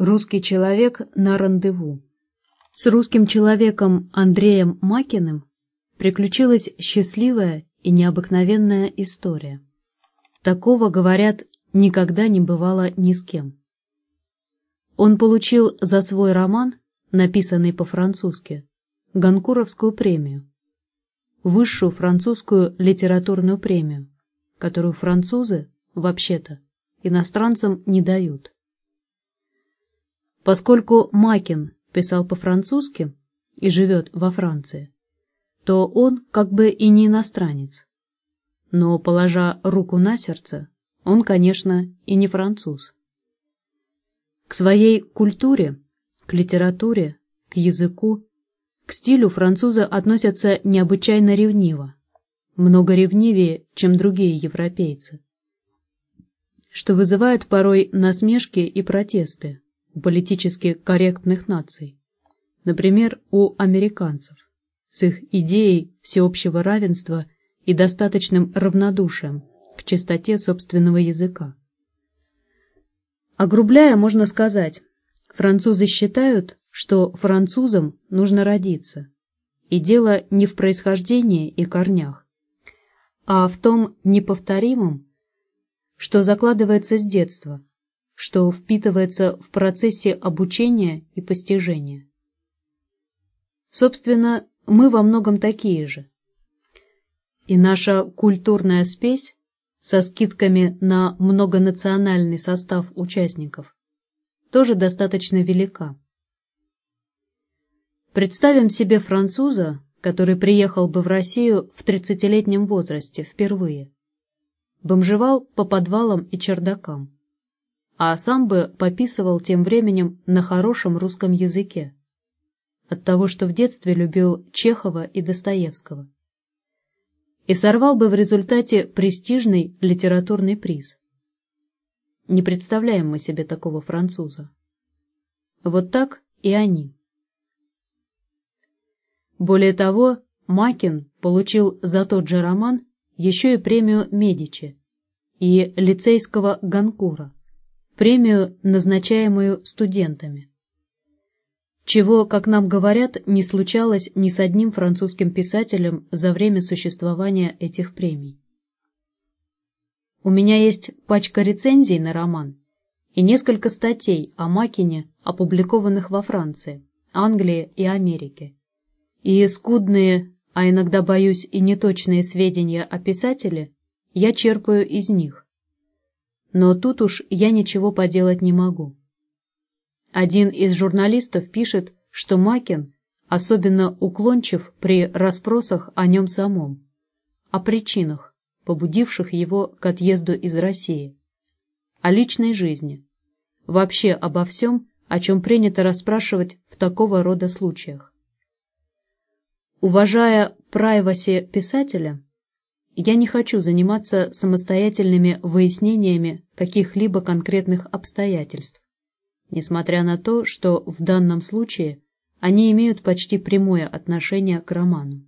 Русский человек на рандеву. С русским человеком Андреем Макиным приключилась счастливая и необыкновенная история. Такого, говорят, никогда не бывало ни с кем. Он получил за свой роман, написанный по-французски, Ганкуровскую премию, высшую французскую литературную премию, которую французы, вообще-то, иностранцам не дают. Поскольку Макин писал по-французски и живет во Франции, то он как бы и не иностранец. Но, положа руку на сердце, он, конечно, и не француз. К своей культуре, к литературе, к языку, к стилю французы относятся необычайно ревниво, много ревнивее, чем другие европейцы, что вызывает порой насмешки и протесты у политически корректных наций, например, у американцев, с их идеей всеобщего равенства и достаточным равнодушием к чистоте собственного языка. Огрубляя, можно сказать, французы считают, что французам нужно родиться, и дело не в происхождении и корнях, а в том неповторимом, что закладывается с детства – что впитывается в процессе обучения и постижения. Собственно, мы во многом такие же. И наша культурная спесь со скидками на многонациональный состав участников тоже достаточно велика. Представим себе француза, который приехал бы в Россию в 30-летнем возрасте впервые. Бомжевал по подвалам и чердакам а сам бы пописывал тем временем на хорошем русском языке. От того, что в детстве любил Чехова и Достоевского. И сорвал бы в результате престижный литературный приз. Не представляем мы себе такого француза. Вот так и они. Более того, Макин получил за тот же роман еще и премию Медичи и лицейского Ганкура премию, назначаемую студентами. Чего, как нам говорят, не случалось ни с одним французским писателем за время существования этих премий. У меня есть пачка рецензий на роман и несколько статей о Макине, опубликованных во Франции, Англии и Америке. И скудные, а иногда, боюсь, и неточные сведения о писателе я черпаю из них. Но тут уж я ничего поделать не могу. Один из журналистов пишет, что Макин особенно уклончив при расспросах о нем самом, о причинах, побудивших его к отъезду из России, о личной жизни, вообще обо всем, о чем принято расспрашивать в такого рода случаях. Уважая прайваси писателя, я не хочу заниматься самостоятельными выяснениями каких-либо конкретных обстоятельств, несмотря на то, что в данном случае они имеют почти прямое отношение к роману.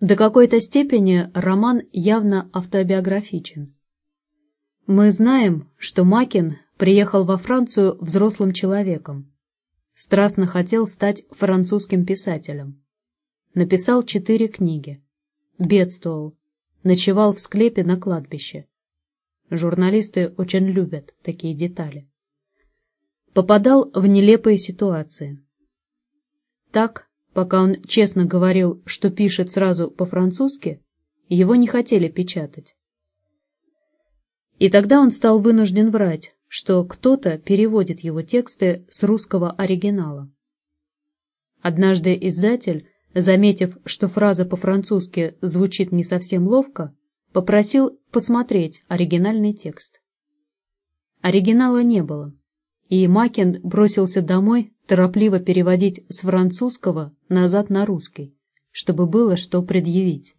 До какой-то степени роман явно автобиографичен. Мы знаем, что Макин приехал во Францию взрослым человеком, страстно хотел стать французским писателем Написал четыре книги. Бедствовал. Ночевал в склепе на кладбище. Журналисты очень любят такие детали. Попадал в нелепые ситуации. Так, пока он честно говорил, что пишет сразу по-французски, его не хотели печатать. И тогда он стал вынужден врать, что кто-то переводит его тексты с русского оригинала. Однажды издатель заметив, что фраза по-французски звучит не совсем ловко, попросил посмотреть оригинальный текст. Оригинала не было, и Макин бросился домой торопливо переводить с французского назад на русский, чтобы было что предъявить.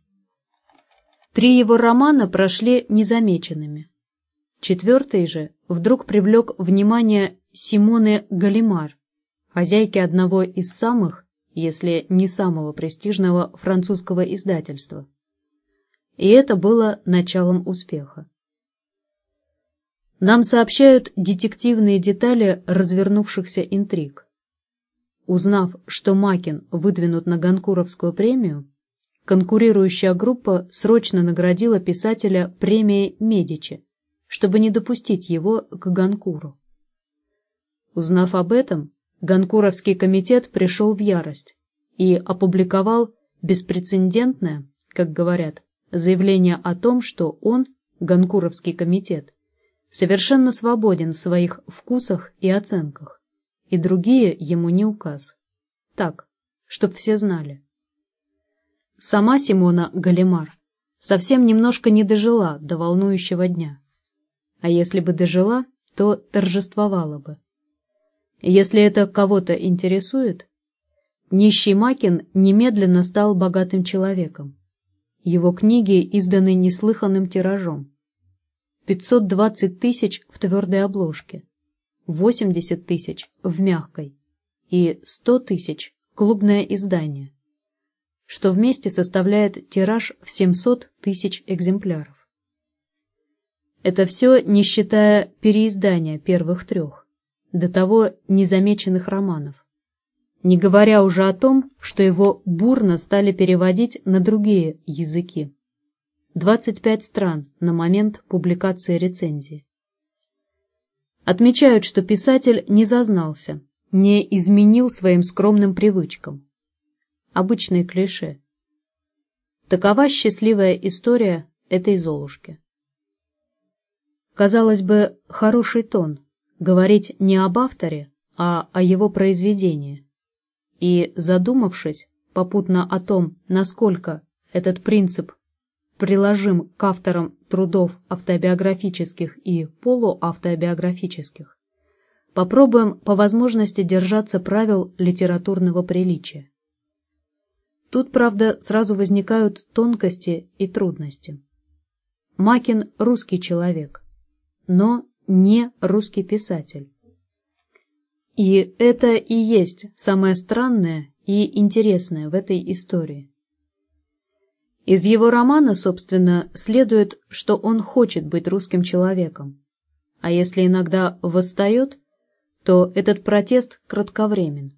Три его романа прошли незамеченными. Четвертый же вдруг привлек внимание Симоны Галимар, хозяйки одного из самых если не самого престижного французского издательства. И это было началом успеха. Нам сообщают детективные детали развернувшихся интриг. Узнав, что Макин выдвинут на Ганкуровскую премию, конкурирующая группа срочно наградила писателя премией «Медичи», чтобы не допустить его к Ганкуру. Узнав об этом, Ганкуровский комитет пришел в ярость и опубликовал беспрецедентное, как говорят, заявление о том, что он, Ганкуровский комитет, совершенно свободен в своих вкусах и оценках, и другие ему не указ. Так, чтоб все знали. Сама Симона Галимар совсем немножко не дожила до волнующего дня. А если бы дожила, то торжествовала бы. Если это кого-то интересует, нищий Макин немедленно стал богатым человеком. Его книги изданы неслыханным тиражом. 520 тысяч в твердой обложке, 80 тысяч в мягкой и 100 тысяч клубное издание, что вместе составляет тираж в 700 тысяч экземпляров. Это все не считая переиздания первых трех, до того незамеченных романов, не говоря уже о том, что его бурно стали переводить на другие языки. 25 стран на момент публикации рецензии. Отмечают, что писатель не зазнался, не изменил своим скромным привычкам. Обычные клише. Такова счастливая история этой Золушки. Казалось бы, хороший тон говорить не об авторе, а о его произведении. И, задумавшись попутно о том, насколько этот принцип приложим к авторам трудов автобиографических и полуавтобиографических, попробуем по возможности держаться правил литературного приличия. Тут, правда, сразу возникают тонкости и трудности. Макин – русский человек, но не русский писатель. И это и есть самое странное и интересное в этой истории. Из его романа, собственно, следует, что он хочет быть русским человеком. А если иногда восстает, то этот протест кратковремен.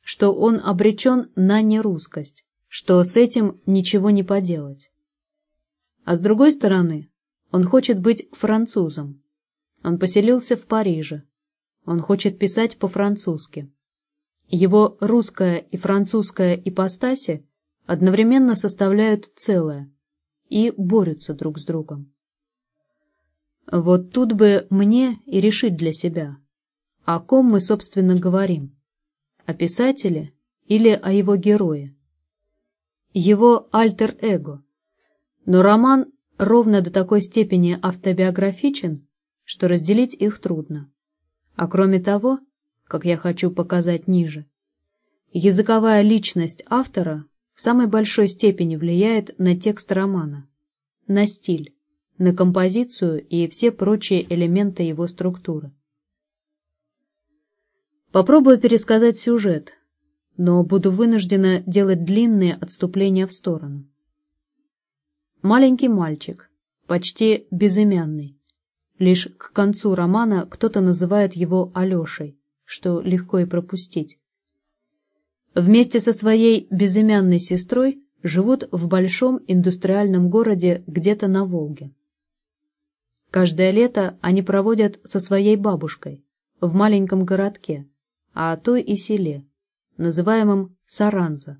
Что он обречен на нерусскость, что с этим ничего не поделать. А с другой стороны, он хочет быть французом. Он поселился в Париже. Он хочет писать по-французски. Его русская и французская ипостаси одновременно составляют целое и борются друг с другом. Вот тут бы мне и решить для себя, о ком мы, собственно, говорим, о писателе или о его герое. Его альтер-эго. Но роман ровно до такой степени автобиографичен, что разделить их трудно. А кроме того, как я хочу показать ниже, языковая личность автора в самой большой степени влияет на текст романа, на стиль, на композицию и все прочие элементы его структуры. Попробую пересказать сюжет, но буду вынуждена делать длинные отступления в сторону. Маленький мальчик, почти безымянный. Лишь к концу романа кто-то называет его Алешей, что легко и пропустить вместе со своей безымянной сестрой живут в большом индустриальном городе где-то на Волге. Каждое лето они проводят со своей бабушкой в маленьком городке, а то и селе, называемом Саранза.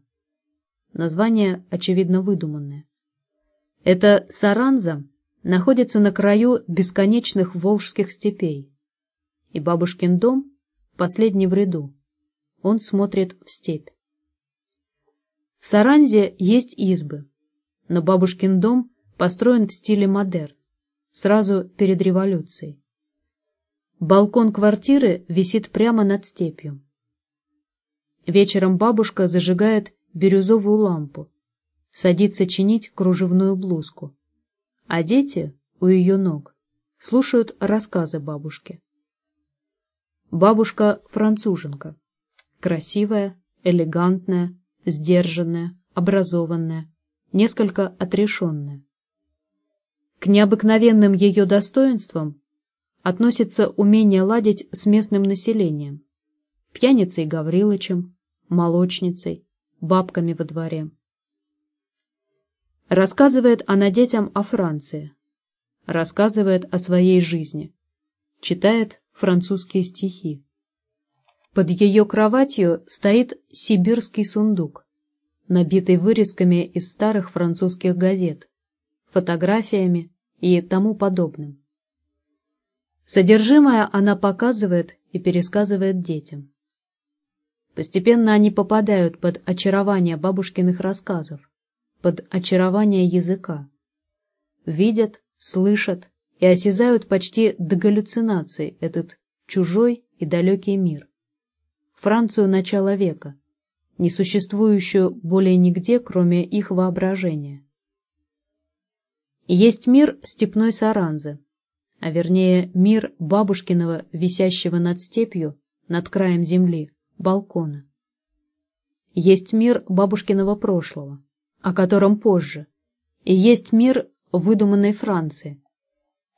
Название, очевидно, выдуманное. Это Саранза находится на краю бесконечных волжских степей, и бабушкин дом последний в ряду. Он смотрит в степь. В Саранзе есть избы, но бабушкин дом построен в стиле модерн, сразу перед революцией. Балкон квартиры висит прямо над степью. Вечером бабушка зажигает бирюзовую лампу, садится чинить кружевную блузку, а дети у ее ног слушают рассказы бабушки. Бабушка француженка красивая, элегантная, сдержанная, образованная, несколько отрешенная. К необыкновенным ее достоинствам относится умение ладить с местным населением, пьяницей Гаврилычем, молочницей, бабками во дворе. Рассказывает она детям о Франции, рассказывает о своей жизни, читает французские стихи. Под ее кроватью стоит сибирский сундук, набитый вырезками из старых французских газет, фотографиями и тому подобным. Содержимое она показывает и пересказывает детям. Постепенно они попадают под очарование бабушкиных рассказов, под очарование языка. Видят, слышат и осязают почти до галлюцинаций этот чужой и далекий мир. Францию начала века, не существующую более нигде, кроме их воображения. Есть мир степной Саранзы, а вернее мир бабушкиного, висящего над степью, над краем земли, балкона. Есть мир бабушкиного прошлого, о котором позже, и есть мир выдуманной Франции.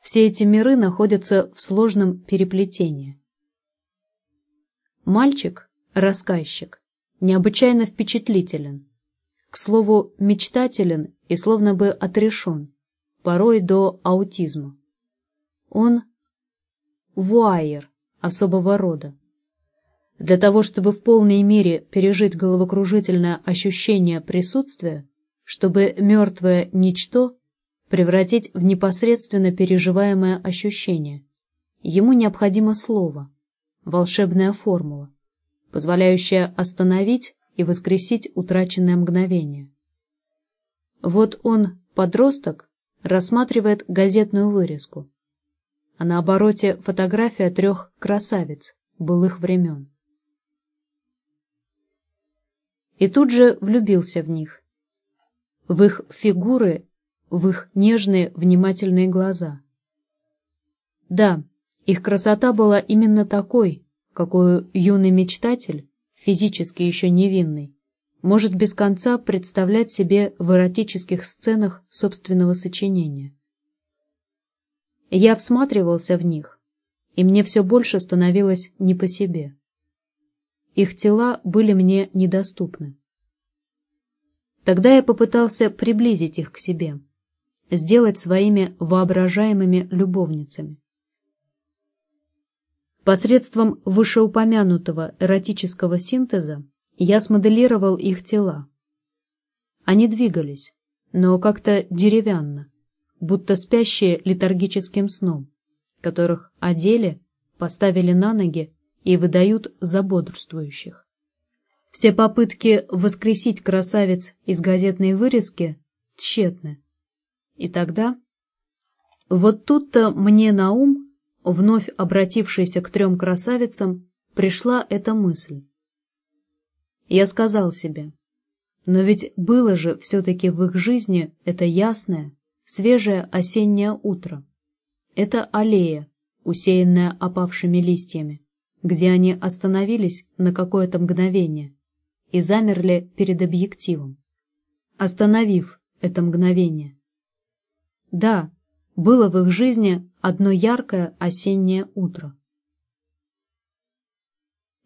Все эти миры находятся в сложном переплетении. Мальчик, рассказчик, необычайно впечатлителен, к слову, мечтателен и словно бы отрешен, порой до аутизма. Он вуайер особого рода. Для того, чтобы в полной мере пережить головокружительное ощущение присутствия, чтобы мертвое ничто превратить в непосредственно переживаемое ощущение, ему необходимо слово, волшебная формула, позволяющая остановить и воскресить утраченное мгновение. Вот он, подросток, рассматривает газетную вырезку, а на обороте фотография трех красавиц былых времен. И тут же влюбился в них, в их фигуры, в их нежные, внимательные глаза. Да, их красота была именно такой, какую юный мечтатель, физически еще невинный, может без конца представлять себе в эротических сценах собственного сочинения. Я всматривался в них, и мне все больше становилось не по себе. Их тела были мне недоступны. Тогда я попытался приблизить их к себе, сделать своими воображаемыми любовницами. Посредством вышеупомянутого эротического синтеза я смоделировал их тела. Они двигались, но как-то деревянно, будто спящие летаргическим сном, которых одели, поставили на ноги и выдают за бодрствующих. Все попытки воскресить красавец из газетной вырезки тщетны. И тогда... Вот тут-то мне на ум, вновь обратившийся к трем красавицам, пришла эта мысль. Я сказал себе, но ведь было же все-таки в их жизни это ясное, свежее осеннее утро. Это аллея, усеянная опавшими листьями, где они остановились на какое-то мгновение и замерли перед объективом, остановив это мгновение. Да, было в их жизни одно яркое осеннее утро.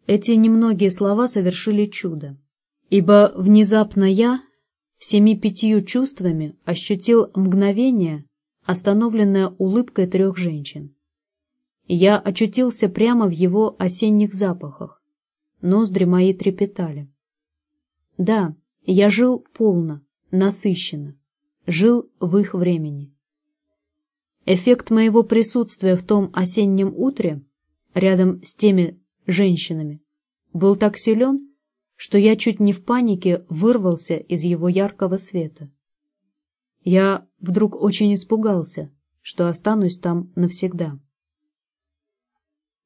Эти немногие слова совершили чудо, ибо внезапно я, всеми пятью чувствами ощутил мгновение, остановленное улыбкой трех женщин. Я очутился прямо в его осенних запахах. Ноздри мои трепетали. Да, я жил полно, насыщенно, жил в их времени. Эффект моего присутствия в том осеннем утре, рядом с теми женщинами, был так силен, что я чуть не в панике вырвался из его яркого света. Я вдруг очень испугался, что останусь там навсегда.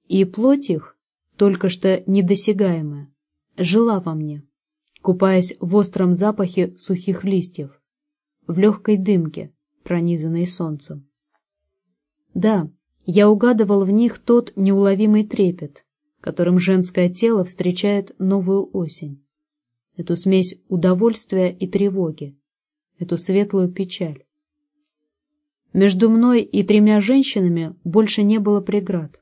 И плоть их, только что недосягаемая, жила во мне, купаясь в остром запахе сухих листьев, в легкой дымке, пронизанной солнцем. Да, я угадывал в них тот неуловимый трепет, которым женское тело встречает новую осень. Эту смесь удовольствия и тревоги, эту светлую печаль. Между мной и тремя женщинами больше не было преград.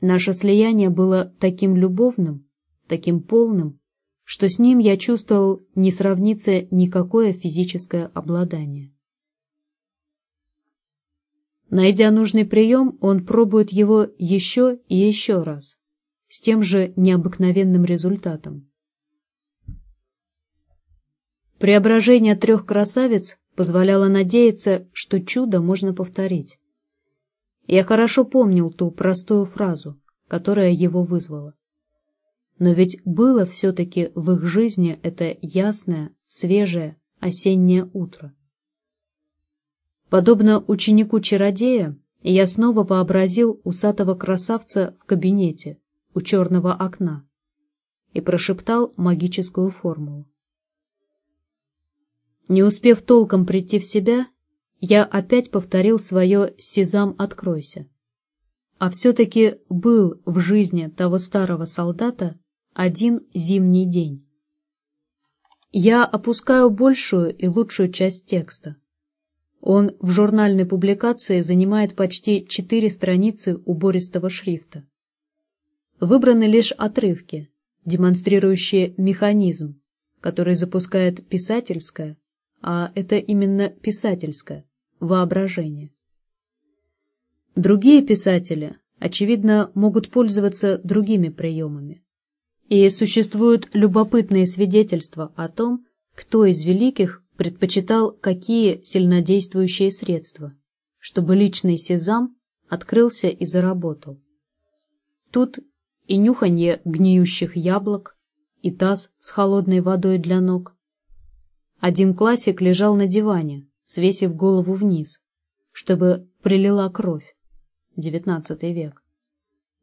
Наше слияние было таким любовным, таким полным, что с ним я чувствовал не сравнится никакое физическое обладание. Найдя нужный прием, он пробует его еще и еще раз, с тем же необыкновенным результатом. Преображение трех красавиц позволяло надеяться, что чудо можно повторить. Я хорошо помнил ту простую фразу, которая его вызвала. Но ведь было все-таки в их жизни это ясное, свежее осеннее утро. Подобно ученику-чародея, я снова вообразил усатого красавца в кабинете у черного окна и прошептал магическую формулу. Не успев толком прийти в себя, я опять повторил свое «Сезам, откройся». А все-таки был в жизни того старого солдата один зимний день. Я опускаю большую и лучшую часть текста. Он в журнальной публикации занимает почти четыре страницы убористого шрифта. Выбраны лишь отрывки, демонстрирующие механизм, который запускает писательское, а это именно писательское, воображение. Другие писатели, очевидно, могут пользоваться другими приемами. И существуют любопытные свидетельства о том, кто из великих предпочитал какие сильнодействующие средства, чтобы личный сезам открылся и заработал. Тут и нюханье гниющих яблок, и таз с холодной водой для ног, один классик лежал на диване, свесив голову вниз, чтобы прилила кровь. Девятнадцатый век.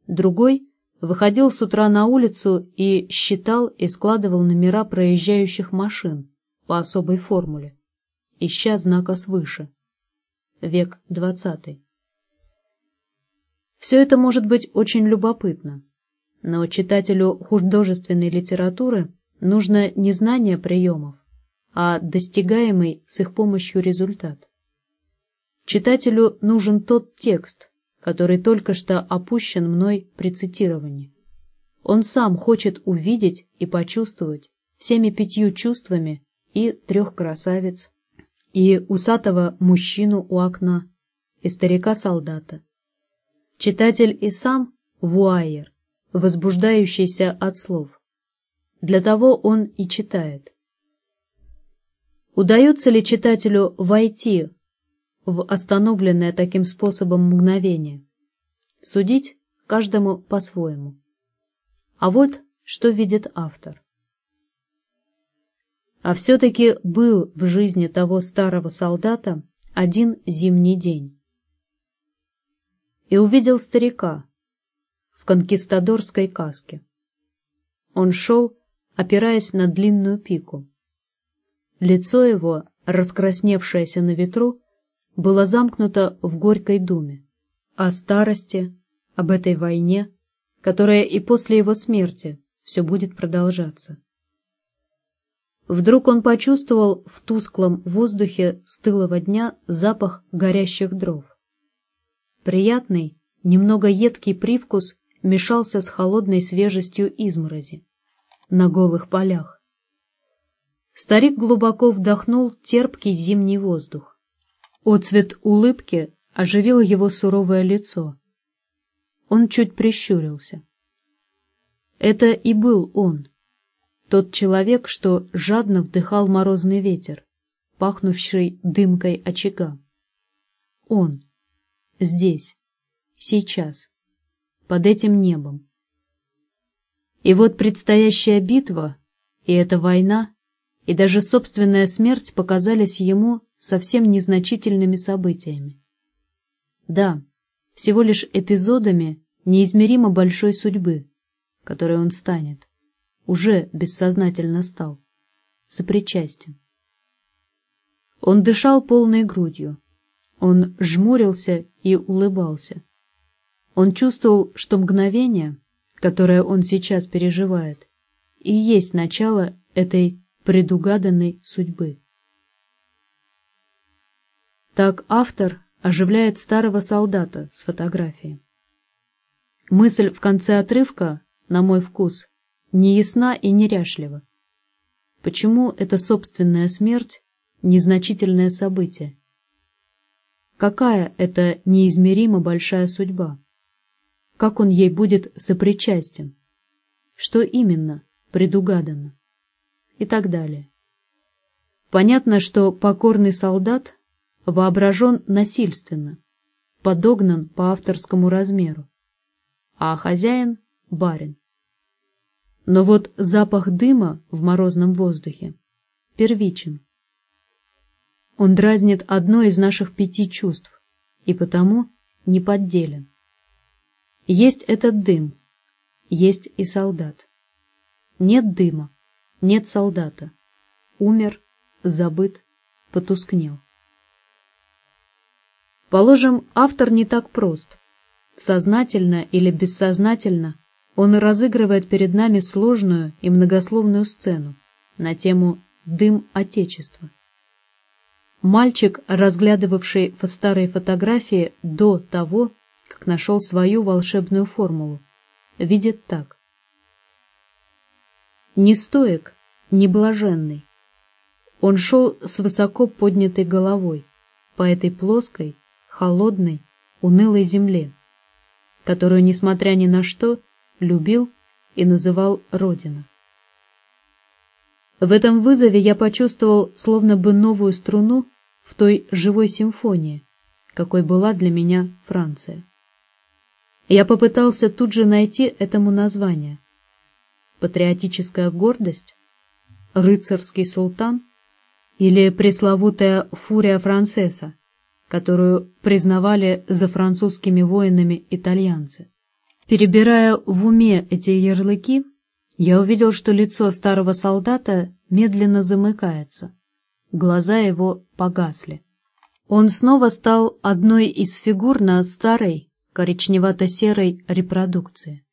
Другой выходил с утра на улицу и считал и складывал номера проезжающих машин по особой формуле, ища знака свыше. Век двадцатый. Все это может быть очень любопытно, но читателю художественной литературы нужно не знание приемов, а достигаемый с их помощью результат. Читателю нужен тот текст, который только что опущен мной при цитировании. Он сам хочет увидеть и почувствовать всеми пятью чувствами и трех красавиц, и усатого мужчину у окна, и старика-солдата. Читатель и сам вуайер, возбуждающийся от слов. Для того он и читает. Удается ли читателю войти в остановленное таким способом мгновение? Судить каждому по-своему. А вот что видит автор. А все-таки был в жизни того старого солдата один зимний день. И увидел старика в конкистадорской каске. Он шел, опираясь на длинную пику. Лицо его, раскрасневшееся на ветру, было замкнуто в горькой думе. О старости, об этой войне, которая и после его смерти все будет продолжаться. Вдруг он почувствовал в тусклом воздухе стылого дня запах горящих дров. Приятный, немного едкий привкус мешался с холодной свежестью изморози на голых полях. Старик глубоко вдохнул терпкий зимний воздух. Оцвет улыбки оживил его суровое лицо. Он чуть прищурился. Это и был он, тот человек, что жадно вдыхал морозный ветер, пахнувший дымкой очага. Он, здесь, сейчас, под этим небом. И вот предстоящая битва и эта война и даже собственная смерть показались ему совсем незначительными событиями. Да, всего лишь эпизодами неизмеримо большой судьбы, которой он станет, уже бессознательно стал, сопричастен. Он дышал полной грудью, он жмурился и улыбался. Он чувствовал, что мгновение, которое он сейчас переживает, и есть начало этой предугаданной судьбы. Так автор оживляет старого солдата с фотографией. Мысль в конце отрывка, на мой вкус, не ясна и неряшлива. Почему эта собственная смерть – незначительное событие? Какая это неизмеримо большая судьба? Как он ей будет сопричастен? Что именно предугадано? И так далее. Понятно, что покорный солдат воображен насильственно, подогнан по авторскому размеру, а хозяин — барин. Но вот запах дыма в морозном воздухе первичен. Он дразнит одно из наших пяти чувств и потому неподделен. Есть этот дым, есть и солдат. Нет дыма, нет солдата. Умер, забыт, потускнел. Положим, автор не так прост. Сознательно или бессознательно он разыгрывает перед нами сложную и многословную сцену на тему «Дым Отечества». Мальчик, разглядывавший старые фотографии до того, как нашел свою волшебную формулу, видит так. Не стоек, не блаженный. Он шел с высоко поднятой головой по этой плоской, холодной, унылой земле, которую, несмотря ни на что, любил и называл Родина. В этом вызове я почувствовал словно бы новую струну в той живой симфонии, какой была для меня Франция. Я попытался тут же найти этому название. Патриотическая гордость? Рыцарский султан? Или пресловутая фурия францеса, которую признавали за французскими воинами итальянцы? Перебирая в уме эти ярлыки, я увидел, что лицо старого солдата медленно замыкается. Глаза его погасли. Он снова стал одной из фигур на старой, коричневато-серой репродукции.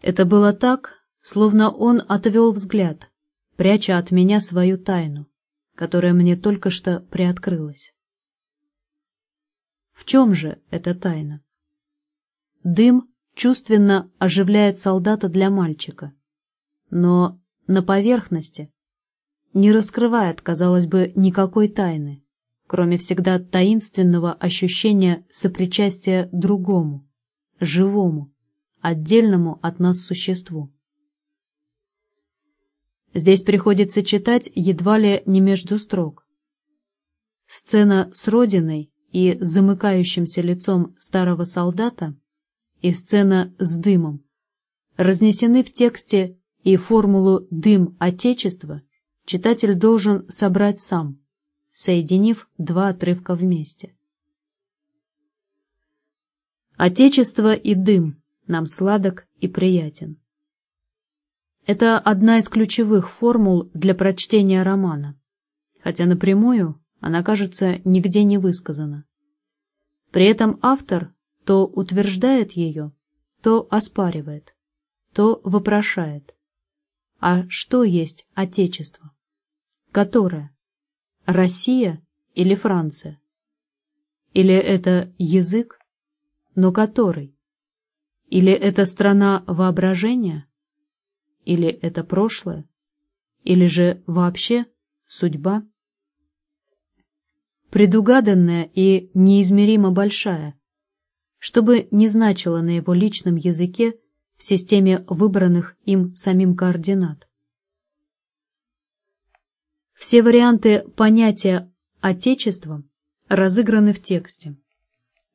Это было так, словно он отвел взгляд, пряча от меня свою тайну, которая мне только что приоткрылась. В чем же эта тайна? Дым чувственно оживляет солдата для мальчика, но на поверхности не раскрывает, казалось бы, никакой тайны, кроме всегда таинственного ощущения сопричастия другому, живому, отдельному от нас существу. Здесь приходится читать едва ли не между строк. Сцена с родиной и замыкающимся лицом старого солдата и сцена с дымом разнесены в тексте и формулу «дым Отечества» читатель должен собрать сам, соединив два отрывка вместе. Отечество и дым нам сладок и приятен. Это одна из ключевых формул для прочтения романа, хотя напрямую она, кажется, нигде не высказана. При этом автор то утверждает ее, то оспаривает, то вопрошает. А что есть Отечество? Которое? Россия или Франция? Или это язык, но который? Или это страна воображения? Или это прошлое? Или же вообще судьба? Предугаданная и неизмеримо большая, чтобы не значило на его личном языке в системе выбранных им самим координат. Все варианты понятия «отечеством» разыграны в тексте.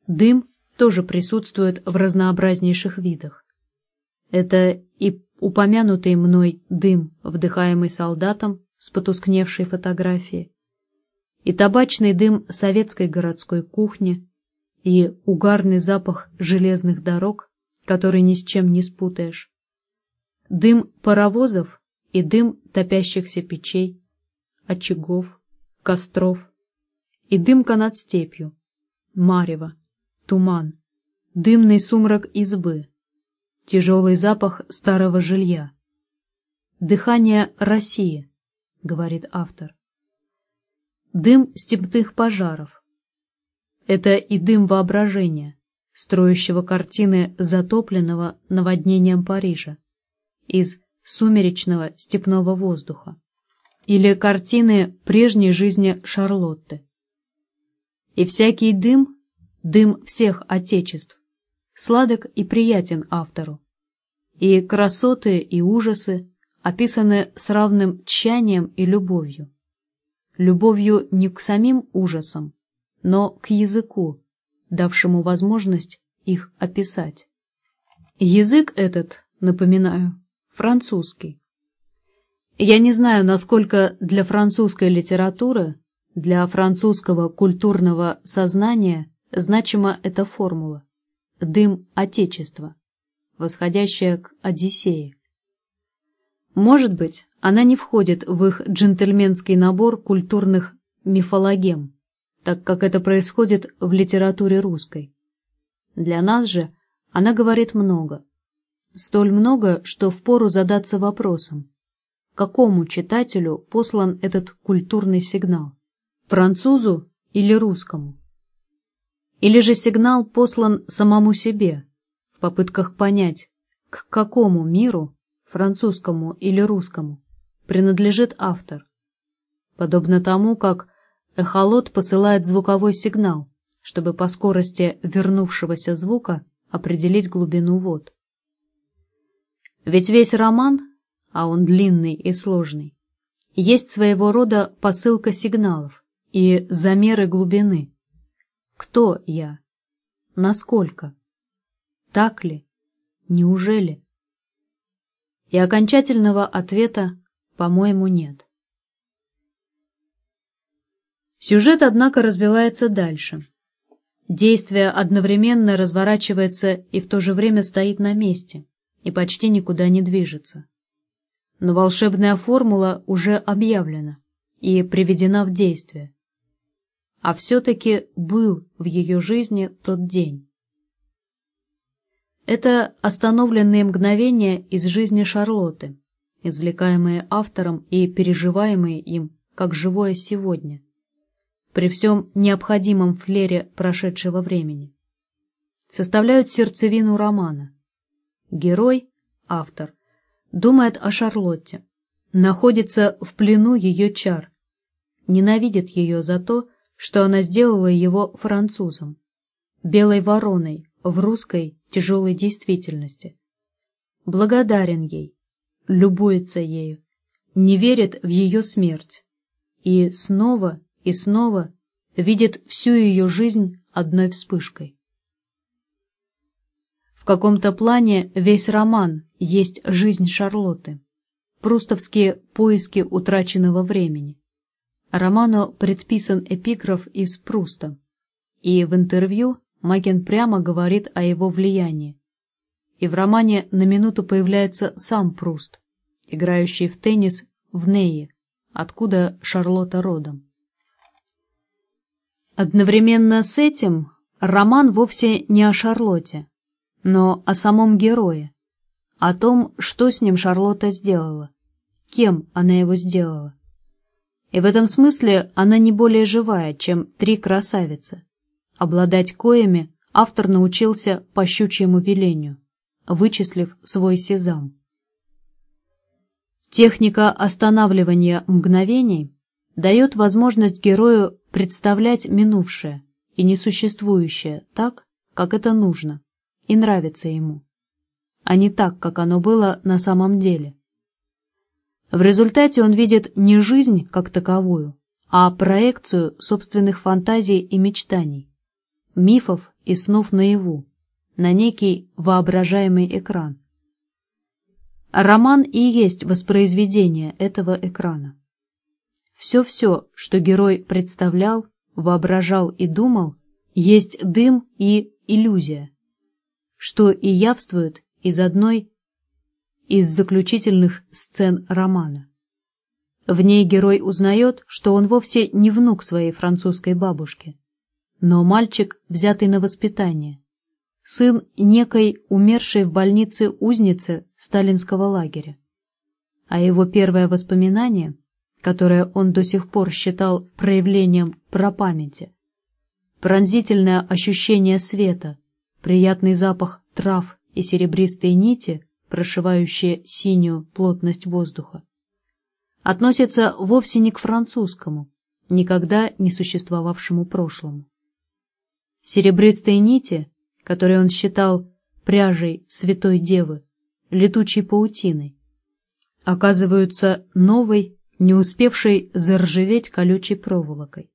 Дым тоже присутствует в разнообразнейших видах. Это и упомянутый мной дым, вдыхаемый солдатом с потускневшей фотографии, и табачный дым советской городской кухни, и угарный запах железных дорог, который ни с чем не спутаешь, дым паровозов и дым топящихся печей, очагов, костров и дымка над степью, марево, туман, дымный сумрак избы, тяжелый запах старого жилья. «Дыхание России», — говорит автор. Дым степных пожаров. это и дым воображения, строящего картины затопленного наводнением Парижа из сумеречного степного воздуха или картины прежней жизни Шарлотты. И всякий дым, дым всех отечеств, сладок и приятен автору. И красоты и ужасы описаны с равным тщанием и любовью. Любовью не к самим ужасам, но к языку, давшему возможность их описать. Язык этот, напоминаю, французский. Я не знаю, насколько для французской литературы, для французского культурного сознания значима эта формула «дым Отечества», восходящая к Одиссее. Может быть, она не входит в их джентльменский набор культурных мифологем, так как это происходит в литературе русской. Для нас же она говорит много. Столь много, что впору задаться вопросом, какому читателю послан этот культурный сигнал? Французу или русскому? Или же сигнал послан самому себе, в попытках понять, к какому миру, французскому или русскому, принадлежит автор? Подобно тому, как эхолот посылает звуковой сигнал, чтобы по скорости вернувшегося звука определить глубину вод. Ведь весь роман а он длинный и сложный, есть своего рода посылка сигналов и замеры глубины. Кто я? Насколько? Так ли? Неужели? И окончательного ответа, по-моему, нет. Сюжет, однако, разбивается дальше. Действие одновременно разворачивается и в то же время стоит на месте и почти никуда не движется но волшебная формула уже объявлена и приведена в действие. А все-таки был в ее жизни тот день. Это остановленные мгновения из жизни Шарлотты, извлекаемые автором и переживаемые им как живое сегодня, при всем необходимом флере прошедшего времени. Составляют сердцевину романа. Герой, автор, думает о Шарлотте, находится в плену ее чар, ненавидит ее за то, что она сделала его французом, белой вороной в русской тяжелой действительности. Благодарен ей, любуется ею, не верит в ее смерть и снова и снова видит всю ее жизнь одной вспышкой. В каком-то плане весь роман есть жизнь Шарлотты. Прустовские поиски утраченного времени. Роману предписан эпиграф из Пруста, и в интервью Маген прямо говорит о его влиянии. И в романе на минуту появляется сам Пруст, играющий в теннис в Нее, откуда Шарлотта родом. Одновременно с этим роман вовсе не о Шарлотте, но о самом герое, о том, что с ним Шарлотта сделала, кем она его сделала. И в этом смысле она не более живая, чем три красавицы. Обладать коями автор научился по щучьему велению, вычислив свой сезам. Техника останавливания мгновений дает возможность герою представлять минувшее и несуществующее так, как это нужно и нравится ему, а не так, как оно было на самом деле. В результате он видит не жизнь как таковую, а проекцию собственных фантазий и мечтаний, мифов и снов наяву, на некий воображаемый экран. Роман и есть воспроизведение этого экрана. Все-все, что герой представлял, воображал и думал, есть дым и иллюзия, что и явствует из одной из заключительных сцен романа. В ней герой узнает, что он вовсе не внук своей французской бабушки, но мальчик, взятый на воспитание, сын некой умершей в больнице узницы сталинского лагеря. А его первое воспоминание, которое он до сих пор считал проявлением пропамяти, пронзительное ощущение света, приятный запах трав и серебристые нити, прошивающие синюю плотность воздуха, относятся вовсе не к французскому, никогда не существовавшему прошлому. Серебристые нити, которые он считал пряжей святой девы, летучей паутиной, оказываются новой, не успевшей заржаветь колючей проволокой.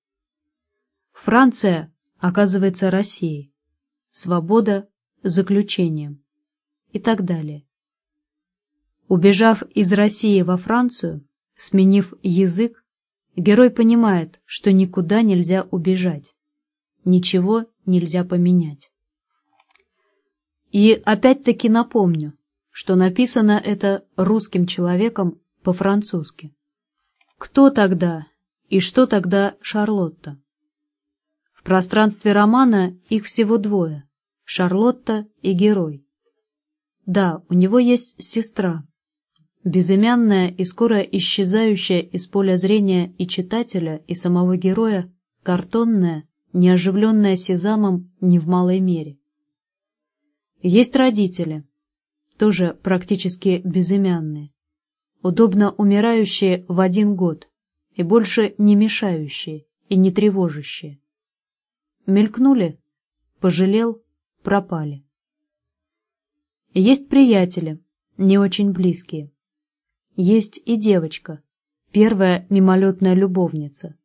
Франция оказывается Россией, свобода – заключением и так далее. Убежав из России во Францию, сменив язык, герой понимает, что никуда нельзя убежать, ничего нельзя поменять. И опять-таки напомню, что написано это русским человеком по-французски. Кто тогда и что тогда Шарлотта? В пространстве романа их всего двое — Шарлотта и герой. Да, у него есть сестра, безымянная и скоро исчезающая из поля зрения и читателя, и самого героя, картонная, неоживленная сезамом не в малой мере. Есть родители, тоже практически безымянные, удобно умирающие в один год и больше не мешающие и не тревожащие. Мелькнули, пожалел, пропали. Есть приятели, не очень близкие. Есть и девочка, первая мимолетная любовница,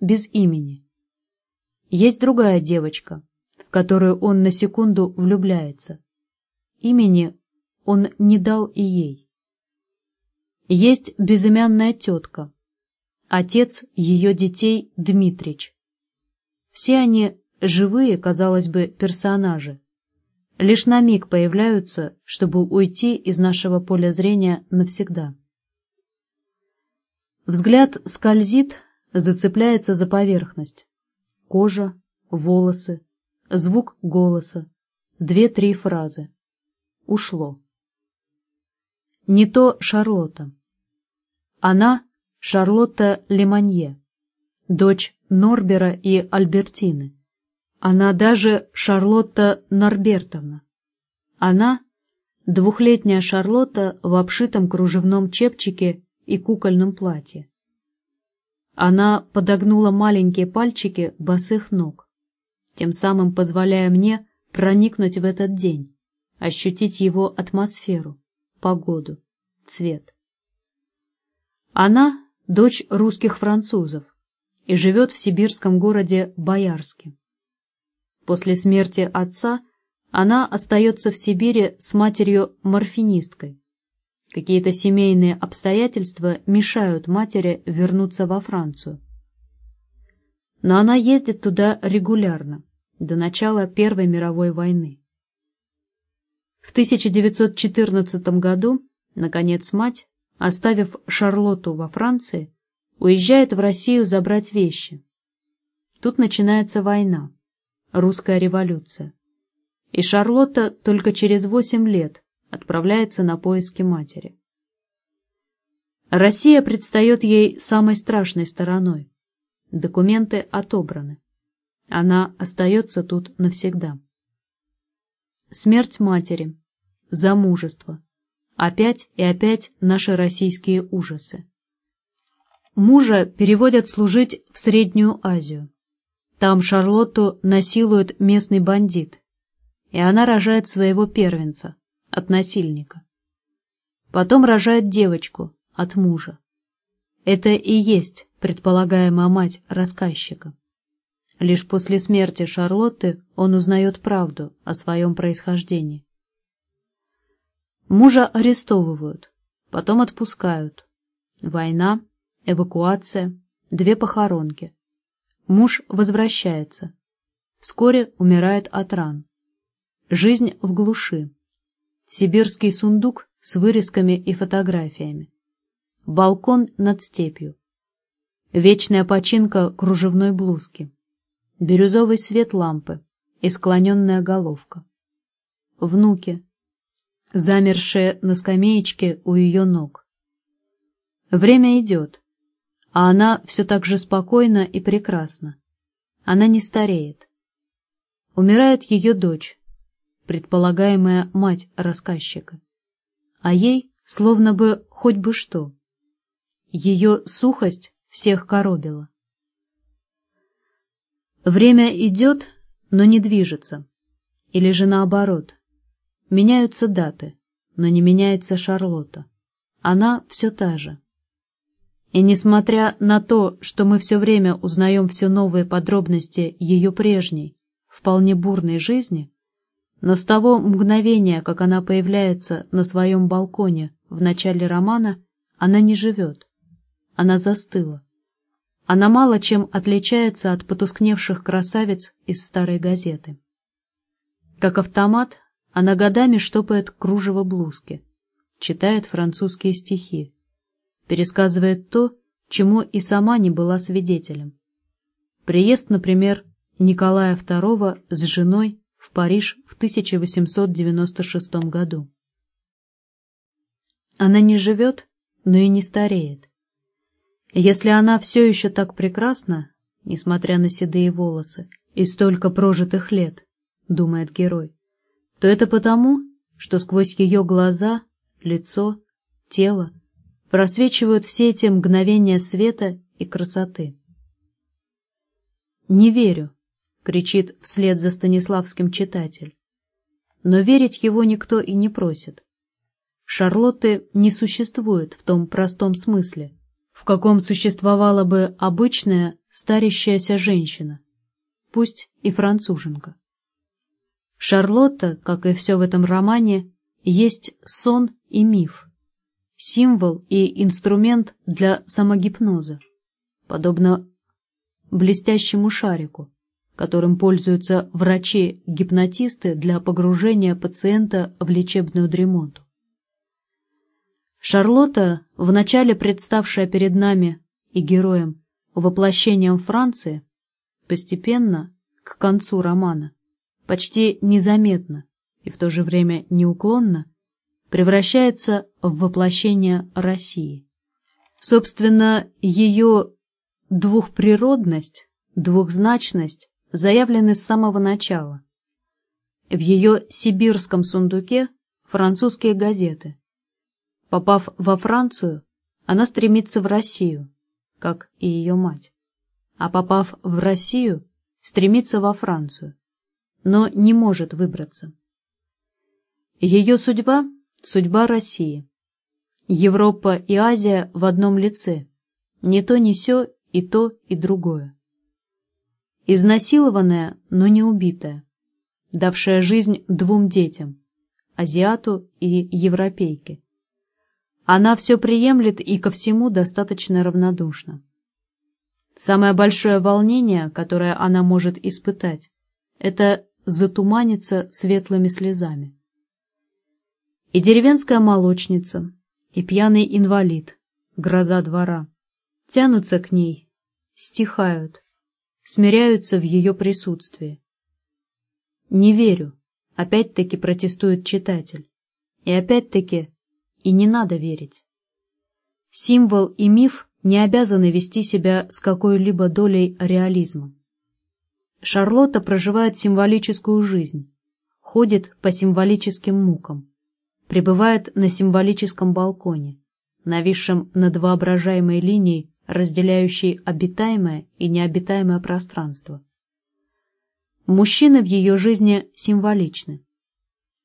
без имени. Есть другая девочка, в которую он на секунду влюбляется. Имени он не дал и ей. Есть безымянная тетка, отец ее детей Дмитрич. Все они живые, казалось бы, персонажи. Лишь на миг появляются, чтобы уйти из нашего поля зрения навсегда. Взгляд скользит, зацепляется за поверхность. Кожа, волосы, звук голоса, две-три фразы. Ушло. Не то Шарлотта. Она Шарлотта Леманье, дочь Норбера и Альбертины. Она даже Шарлотта Норбертовна. Она двухлетняя Шарлотта в обшитом кружевном чепчике и кукольном платье. Она подогнула маленькие пальчики босых ног, тем самым позволяя мне проникнуть в этот день, ощутить его атмосферу погоду, цвет. Она – дочь русских французов и живет в сибирском городе Боярске. После смерти отца она остается в Сибири с матерью-морфинисткой. Какие-то семейные обстоятельства мешают матери вернуться во Францию. Но она ездит туда регулярно, до начала Первой мировой войны. В 1914 году, наконец, мать, оставив Шарлотту во Франции, уезжает в Россию забрать вещи. Тут начинается война, русская революция. И Шарлотта только через восемь лет отправляется на поиски матери. Россия предстает ей самой страшной стороной. Документы отобраны. Она остается тут навсегда. Смерть матери, замужество, опять и опять наши российские ужасы. Мужа переводят служить в Среднюю Азию. Там Шарлотту насилует местный бандит, и она рожает своего первенца от насильника. Потом рожает девочку от мужа. Это и есть предполагаемая мать рассказчика. Лишь после смерти Шарлотты он узнает правду о своем происхождении. Мужа арестовывают, потом отпускают. Война, эвакуация, две похоронки. Муж возвращается. Вскоре умирает от ран. Жизнь в глуши. Сибирский сундук с вырезками и фотографиями. Балкон над степью. Вечная починка кружевной блузки бирюзовый свет лампы и склоненная головка. Внуки, замершие на скамеечке у ее ног. Время идет, а она все так же спокойна и прекрасна. Она не стареет, Умирает ее дочь, предполагаемая мать рассказчика. А ей словно бы хоть бы что. Ее сухость всех коробила. Время идет, но не движется. Или же наоборот. Меняются даты, но не меняется Шарлотта. Она все та же. И несмотря на то, что мы все время узнаем все новые подробности ее прежней, вполне бурной жизни, но с того мгновения, как она появляется на своем балконе в начале романа, она не живет. Она застыла. Она мало чем отличается от потускневших красавиц из старой газеты. Как автомат, она годами штопает кружево блузки, читает французские стихи, пересказывает то, чему и сама не была свидетелем. Приезд, например, Николая II с женой в Париж в 1896 году. Она не живет, но и не стареет. Если она все еще так прекрасна, несмотря на седые волосы и столько прожитых лет, думает герой, то это потому, что сквозь ее глаза, лицо, тело просвечивают все эти мгновения света и красоты. «Не верю», — кричит вслед за Станиславским читатель. Но верить его никто и не просит. Шарлотты не существует в том простом смысле, в каком существовала бы обычная старящаяся женщина, пусть и француженка. Шарлотта, как и все в этом романе, есть сон и миф, символ и инструмент для самогипноза, подобно блестящему шарику, которым пользуются врачи-гипнотисты для погружения пациента в лечебную дремоту. Шарлотта, вначале представшая перед нами и героем воплощением Франции, постепенно, к концу романа, почти незаметно и в то же время неуклонно, превращается в воплощение России. Собственно, ее двухприродность, двухзначность заявлены с самого начала. В ее сибирском сундуке французские газеты – Попав во Францию, она стремится в Россию, как и ее мать. А попав в Россию, стремится во Францию, но не может выбраться. Ее судьба – судьба России. Европа и Азия в одном лице. Не то не сё, и то, и другое. Изнасилованная, но не убитая. Давшая жизнь двум детям – азиату и европейке. Она все приемлет и ко всему достаточно равнодушна. Самое большое волнение, которое она может испытать, это затуманиться светлыми слезами. И деревенская молочница, и пьяный инвалид, гроза двора, тянутся к ней, стихают, смиряются в ее присутствии. «Не верю», — опять-таки протестует читатель. И опять-таки и не надо верить. Символ и миф не обязаны вести себя с какой-либо долей реализма. Шарлотта проживает символическую жизнь, ходит по символическим мукам, пребывает на символическом балконе, нависшем над воображаемой линией, разделяющей обитаемое и необитаемое пространство. Мужчины в ее жизни символичны.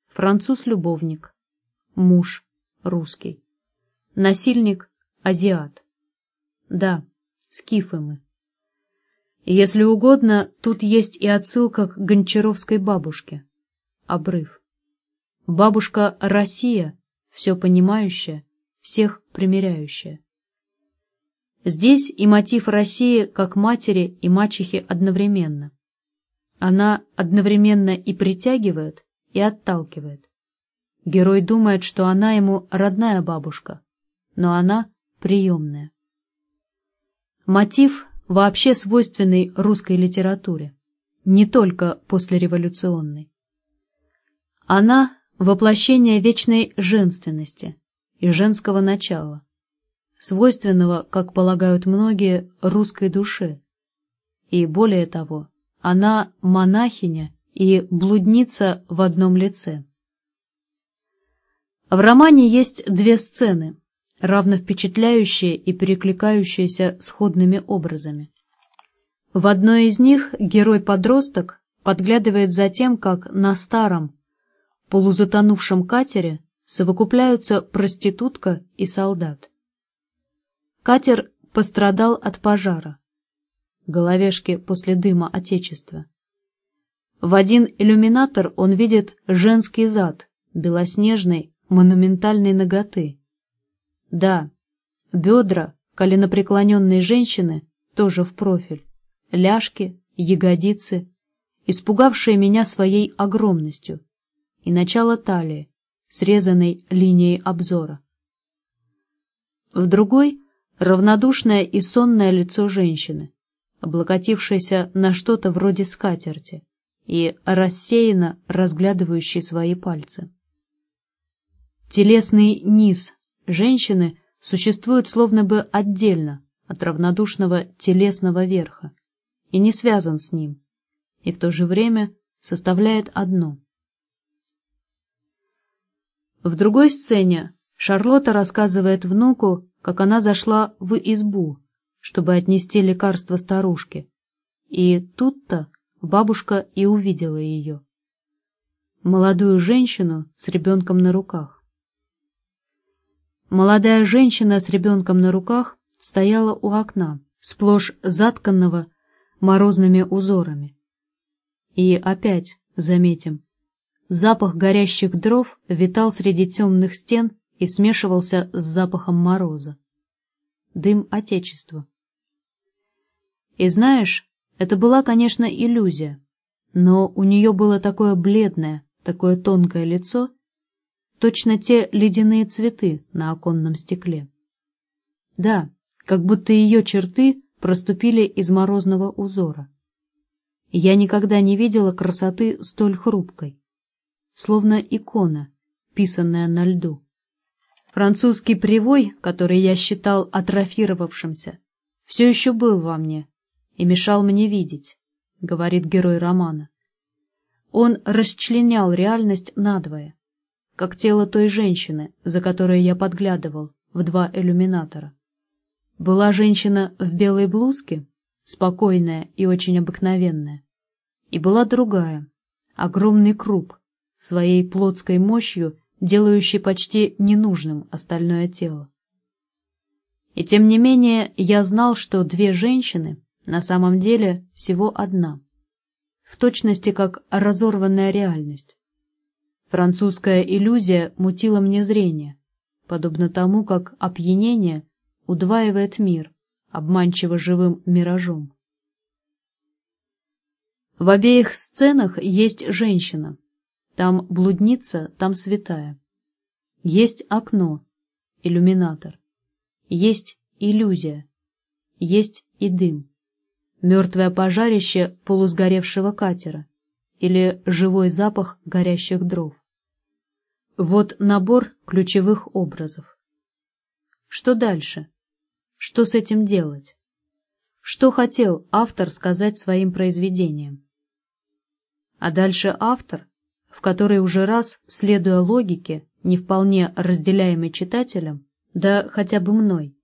Француз-любовник, муж, русский. Насильник — азиат. Да, скифы мы. Если угодно, тут есть и отсылка к гончаровской бабушке. Обрыв. Бабушка Россия, все понимающая, всех примиряющая. Здесь и мотив России как матери и мачехи одновременно. Она одновременно и притягивает, и отталкивает. Герой думает, что она ему родная бабушка, но она приемная. Мотив вообще свойственный русской литературе, не только послереволюционной. Она – воплощение вечной женственности и женского начала, свойственного, как полагают многие, русской душе. И более того, она монахиня и блудница в одном лице. В романе есть две сцены, равно впечатляющие и перекликающиеся сходными образами. В одной из них герой-подросток подглядывает за тем, как на старом, полузатонувшем катере совокупляются проститутка и солдат. Катер пострадал от пожара. Головешки после дыма Отечества. В один иллюминатор он видит женский зад, белоснежной, монументальной ноготы. Да, бедра коленопреклоненной женщины тоже в профиль ляжки, ягодицы, испугавшие меня своей огромностью, и начало талии, срезанной линией обзора. В другой — равнодушное и сонное лицо женщины, облокотившееся на что-то вроде скатерти и рассеянно разглядывающей свои пальцы. Телесный низ женщины существует словно бы отдельно от равнодушного телесного верха, и не связан с ним, и в то же время составляет одно. В другой сцене Шарлотта рассказывает внуку, как она зашла в избу, чтобы отнести лекарство старушке, и тут-то бабушка и увидела ее. Молодую женщину с ребенком на руках. Молодая женщина с ребенком на руках стояла у окна, сплошь затканного морозными узорами. И опять, заметим, запах горящих дров витал среди темных стен и смешивался с запахом мороза. Дым Отечества. И знаешь, это была, конечно, иллюзия, но у нее было такое бледное, такое тонкое лицо, точно те ледяные цветы на оконном стекле. Да, как будто ее черты проступили из морозного узора. Я никогда не видела красоты столь хрупкой, словно икона, писанная на льду. Французский привой, который я считал атрофировавшимся, все еще был во мне и мешал мне видеть, говорит герой романа. Он расчленял реальность надвое, как тело той женщины, за которой я подглядывал в два иллюминатора. Была женщина в белой блузке, спокойная и очень обыкновенная. И была другая, огромный круп, своей плотской мощью, делающий почти ненужным остальное тело. И тем не менее я знал, что две женщины на самом деле всего одна, в точности как разорванная реальность. Французская иллюзия мутила мне зрение, подобно тому, как опьянение удваивает мир, обманчиво живым миражом. В обеих сценах есть женщина. Там блудница, там святая. Есть окно, иллюминатор. Есть иллюзия. Есть и дым. Мертвое пожарище полусгоревшего катера. Или живой запах горящих дров. Вот набор ключевых образов. Что дальше? Что с этим делать? Что хотел автор сказать своим произведением? А дальше автор, в который уже раз, следуя логике, не вполне разделяемой читателем, да хотя бы мной,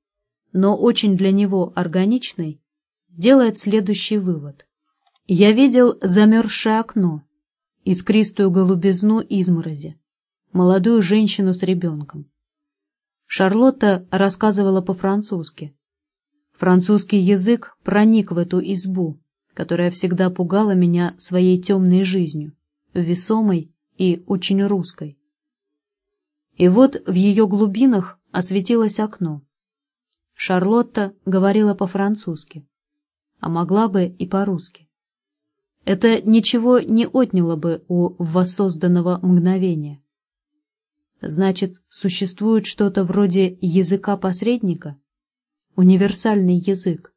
но очень для него органичной, делает следующий вывод. Я видел замерзшее окно, искристую голубизну изморози, молодую женщину с ребенком. Шарлотта рассказывала по-французски. Французский язык проник в эту избу, которая всегда пугала меня своей темной жизнью, весомой и очень русской. И вот в ее глубинах осветилось окно. Шарлотта говорила по-французски, а могла бы и по-русски. Это ничего не отняло бы у воссозданного мгновения. Значит, существует что-то вроде языка-посредника? Универсальный язык.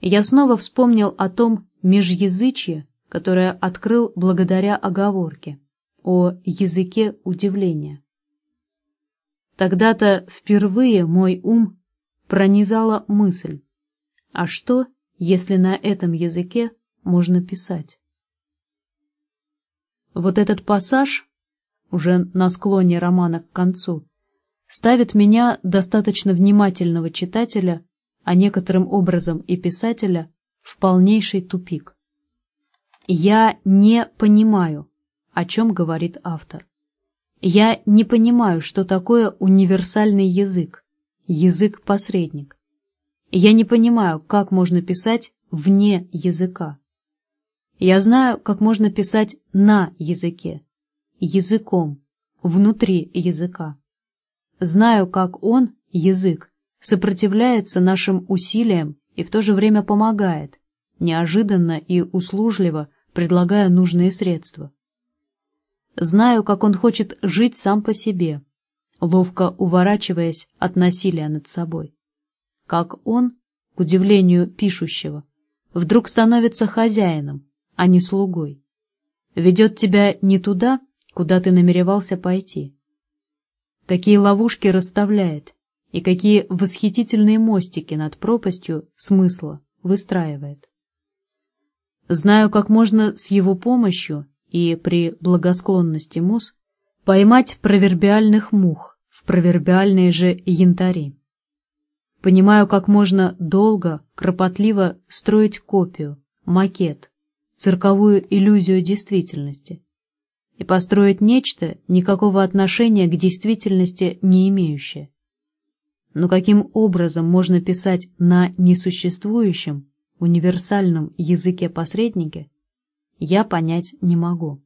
Я снова вспомнил о том межязычье, которое открыл благодаря оговорке, о языке удивления. Тогда-то впервые мой ум пронизала мысль, а что, если на этом языке можно писать? Вот этот пассаж, уже на склоне романа к концу, ставит меня, достаточно внимательного читателя, а некоторым образом и писателя, в полнейший тупик. Я не понимаю, о чем говорит автор. Я не понимаю, что такое универсальный язык, язык-посредник. Я не понимаю, как можно писать вне языка. Я знаю, как можно писать на языке, языком, внутри языка. Знаю, как он, язык, сопротивляется нашим усилиям и в то же время помогает, неожиданно и услужливо предлагая нужные средства. Знаю, как он хочет жить сам по себе, ловко уворачиваясь от насилия над собой. Как он, к удивлению пишущего, вдруг становится хозяином, а не слугой. Ведет тебя не туда, куда ты намеревался пойти. Какие ловушки расставляет и какие восхитительные мостики над пропастью смысла выстраивает. Знаю, как можно с его помощью и при благосклонности мус поймать провербиальных мух в провербиальные же янтари. Понимаю, как можно долго, кропотливо строить копию, макет, цирковую иллюзию действительности и построить нечто, никакого отношения к действительности не имеющее. Но каким образом можно писать на несуществующем, универсальном языке-посреднике, я понять не могу.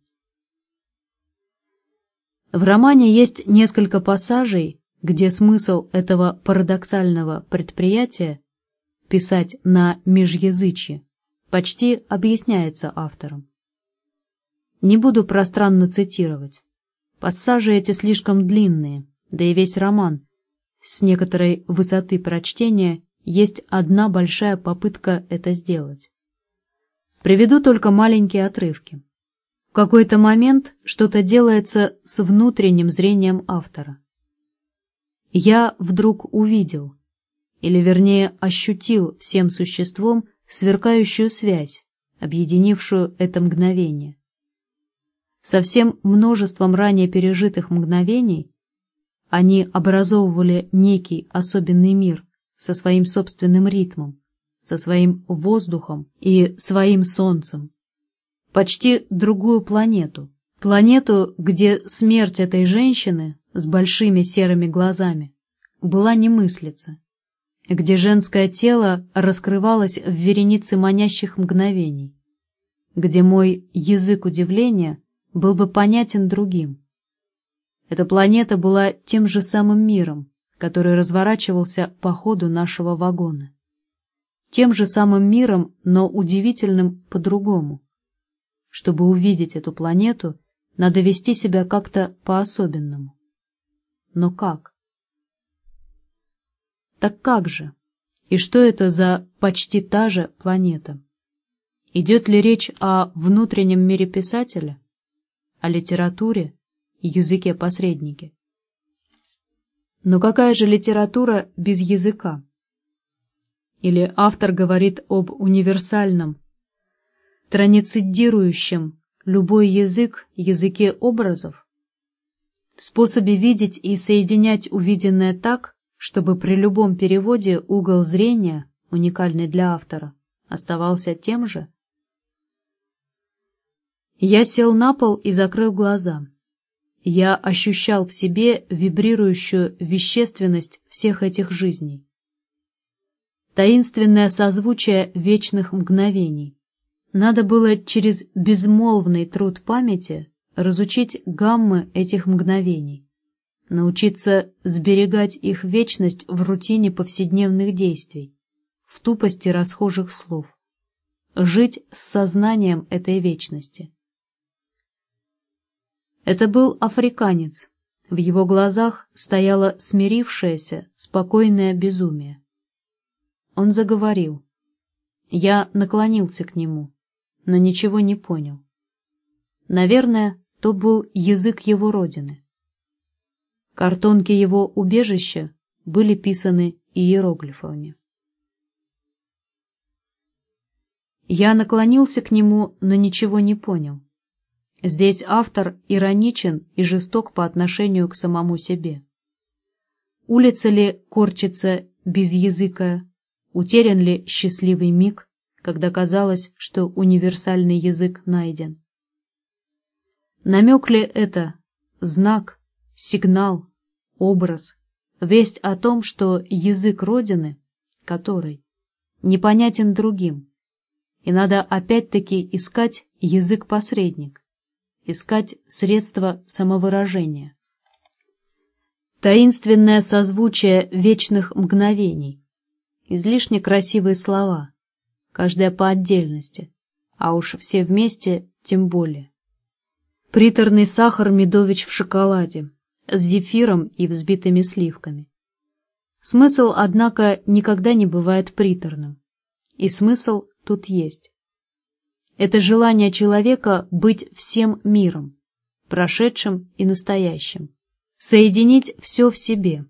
В романе есть несколько пассажей, где смысл этого парадоксального предприятия писать на межязычье почти объясняется автором. Не буду пространно цитировать. Пассажи эти слишком длинные, да и весь роман с некоторой высоты прочтения есть одна большая попытка это сделать. Приведу только маленькие отрывки. В какой-то момент что-то делается с внутренним зрением автора. Я вдруг увидел, или вернее ощутил всем существом сверкающую связь, объединившую это мгновение. Со всем множеством ранее пережитых мгновений они образовывали некий особенный мир со своим собственным ритмом, со своим воздухом и своим солнцем. Почти другую планету. Планету, где смерть этой женщины с большими серыми глазами была немыслица, где женское тело раскрывалось в веренице манящих мгновений, где мой язык удивления был бы понятен другим. Эта планета была тем же самым миром, который разворачивался по ходу нашего вагона. Тем же самым миром, но удивительным по-другому. Чтобы увидеть эту планету, надо вести себя как-то по-особенному. Но как? Так как же? И что это за почти та же планета? Идет ли речь о внутреннем мире писателя? О литературе? Языке-посреднике? Но какая же литература без языка? Или автор говорит об универсальном, траницидирующем любой язык, языке образов? Способе видеть и соединять увиденное так, чтобы при любом переводе угол зрения, уникальный для автора, оставался тем же? Я сел на пол и закрыл глаза. Я ощущал в себе вибрирующую вещественность всех этих жизней. Таинственное созвучие вечных мгновений. Надо было через безмолвный труд памяти разучить гаммы этих мгновений, научиться сберегать их вечность в рутине повседневных действий, в тупости расхожих слов, жить с сознанием этой вечности. Это был африканец. В его глазах стояло смирившееся, спокойное безумие. Он заговорил. Я наклонился к нему, но ничего не понял. Наверное, то был язык его родины. Картонки его убежища были писаны иероглифами. Я наклонился к нему, но ничего не понял. Здесь автор ироничен и жесток по отношению к самому себе. Улица ли корчится без языка, утерян ли счастливый миг, когда казалось, что универсальный язык найден. Намек ли это знак, сигнал, образ, весть о том, что язык Родины, который непонятен другим, и надо опять-таки искать язык-посредник, искать средства самовыражения. Таинственное созвучие вечных мгновений, излишне красивые слова, каждая по отдельности, а уж все вместе тем более. Приторный сахар медович в шоколаде, с зефиром и взбитыми сливками. Смысл, однако, никогда не бывает приторным. И смысл тут есть. Это желание человека быть всем миром, прошедшим и настоящим, соединить все в себе,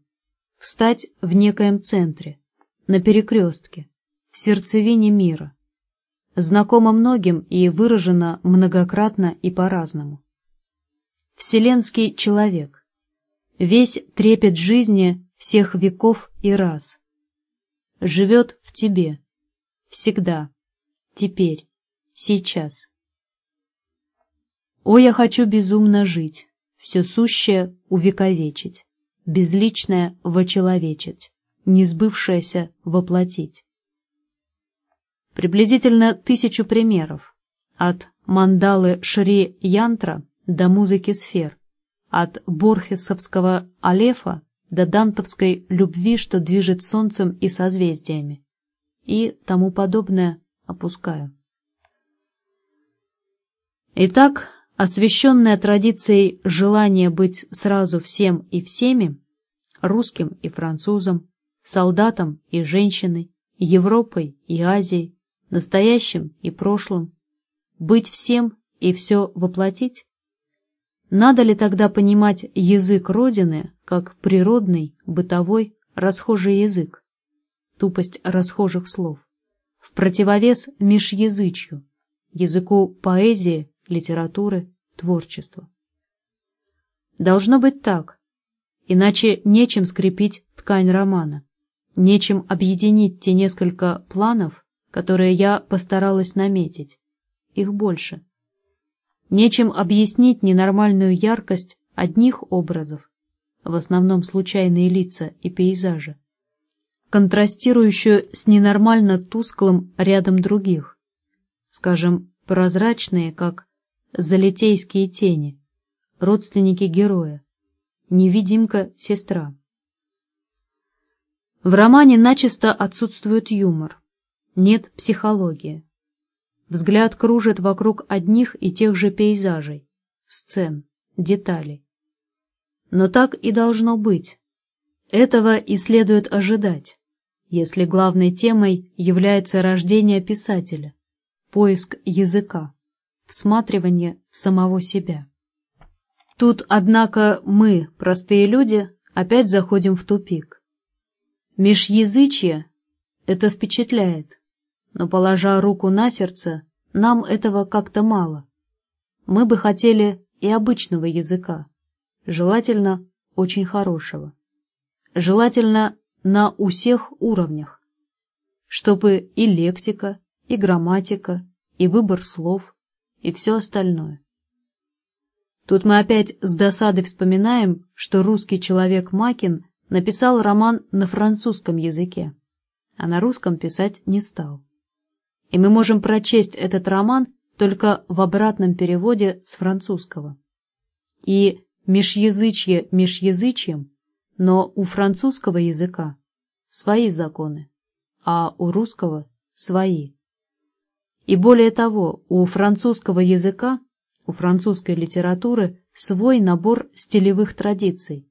встать в некоем центре, на перекрестке, в сердцевине мира. Знакомо многим и выражено многократно и по-разному. Вселенский человек, весь трепет жизни всех веков и раз, живет в тебе, всегда, теперь, сейчас. О, я хочу безумно жить, все сущее увековечить, безличное вочеловечить, несбывшееся воплотить. Приблизительно тысячу примеров, от мандалы Шри Янтра до музыки сфер, от борхесовского алефа до дантовской любви, что движет солнцем и созвездиями, и тому подобное опускаю. Итак, освященная традицией желания быть сразу всем и всеми, русским и французом, солдатом и женщиной, Европой и Азией, настоящим и прошлым, быть всем и все воплотить? Надо ли тогда понимать язык Родины как природный, бытовой, расхожий язык? Тупость расхожих слов. В противовес межязычью, языку поэзии, литературы, творчества. Должно быть так, иначе нечем скрепить ткань романа, нечем объединить те несколько планов, которые я постаралась наметить. Их больше. Нечем объяснить ненормальную яркость одних образов, в основном случайные лица и пейзажи, контрастирующую с ненормально тусклым рядом других, скажем, прозрачные, как залитейские тени, родственники героя, невидимка-сестра. В романе начисто отсутствует юмор, нет психологии. Взгляд кружит вокруг одних и тех же пейзажей, сцен, деталей. Но так и должно быть. Этого и следует ожидать, если главной темой является рождение писателя, поиск языка, всматривание в самого себя. Тут, однако, мы, простые люди, опять заходим в тупик. Межязычье — это впечатляет, но, положа руку на сердце, нам этого как-то мало. Мы бы хотели и обычного языка, желательно очень хорошего. Желательно на у всех уровнях, чтобы и лексика, и грамматика, и выбор слов, и все остальное. Тут мы опять с досадой вспоминаем, что русский человек Макин написал роман на французском языке, а на русском писать не стал и мы можем прочесть этот роман только в обратном переводе с французского. И межязычье межязычьем, но у французского языка свои законы, а у русского свои. И более того, у французского языка, у французской литературы свой набор стилевых традиций,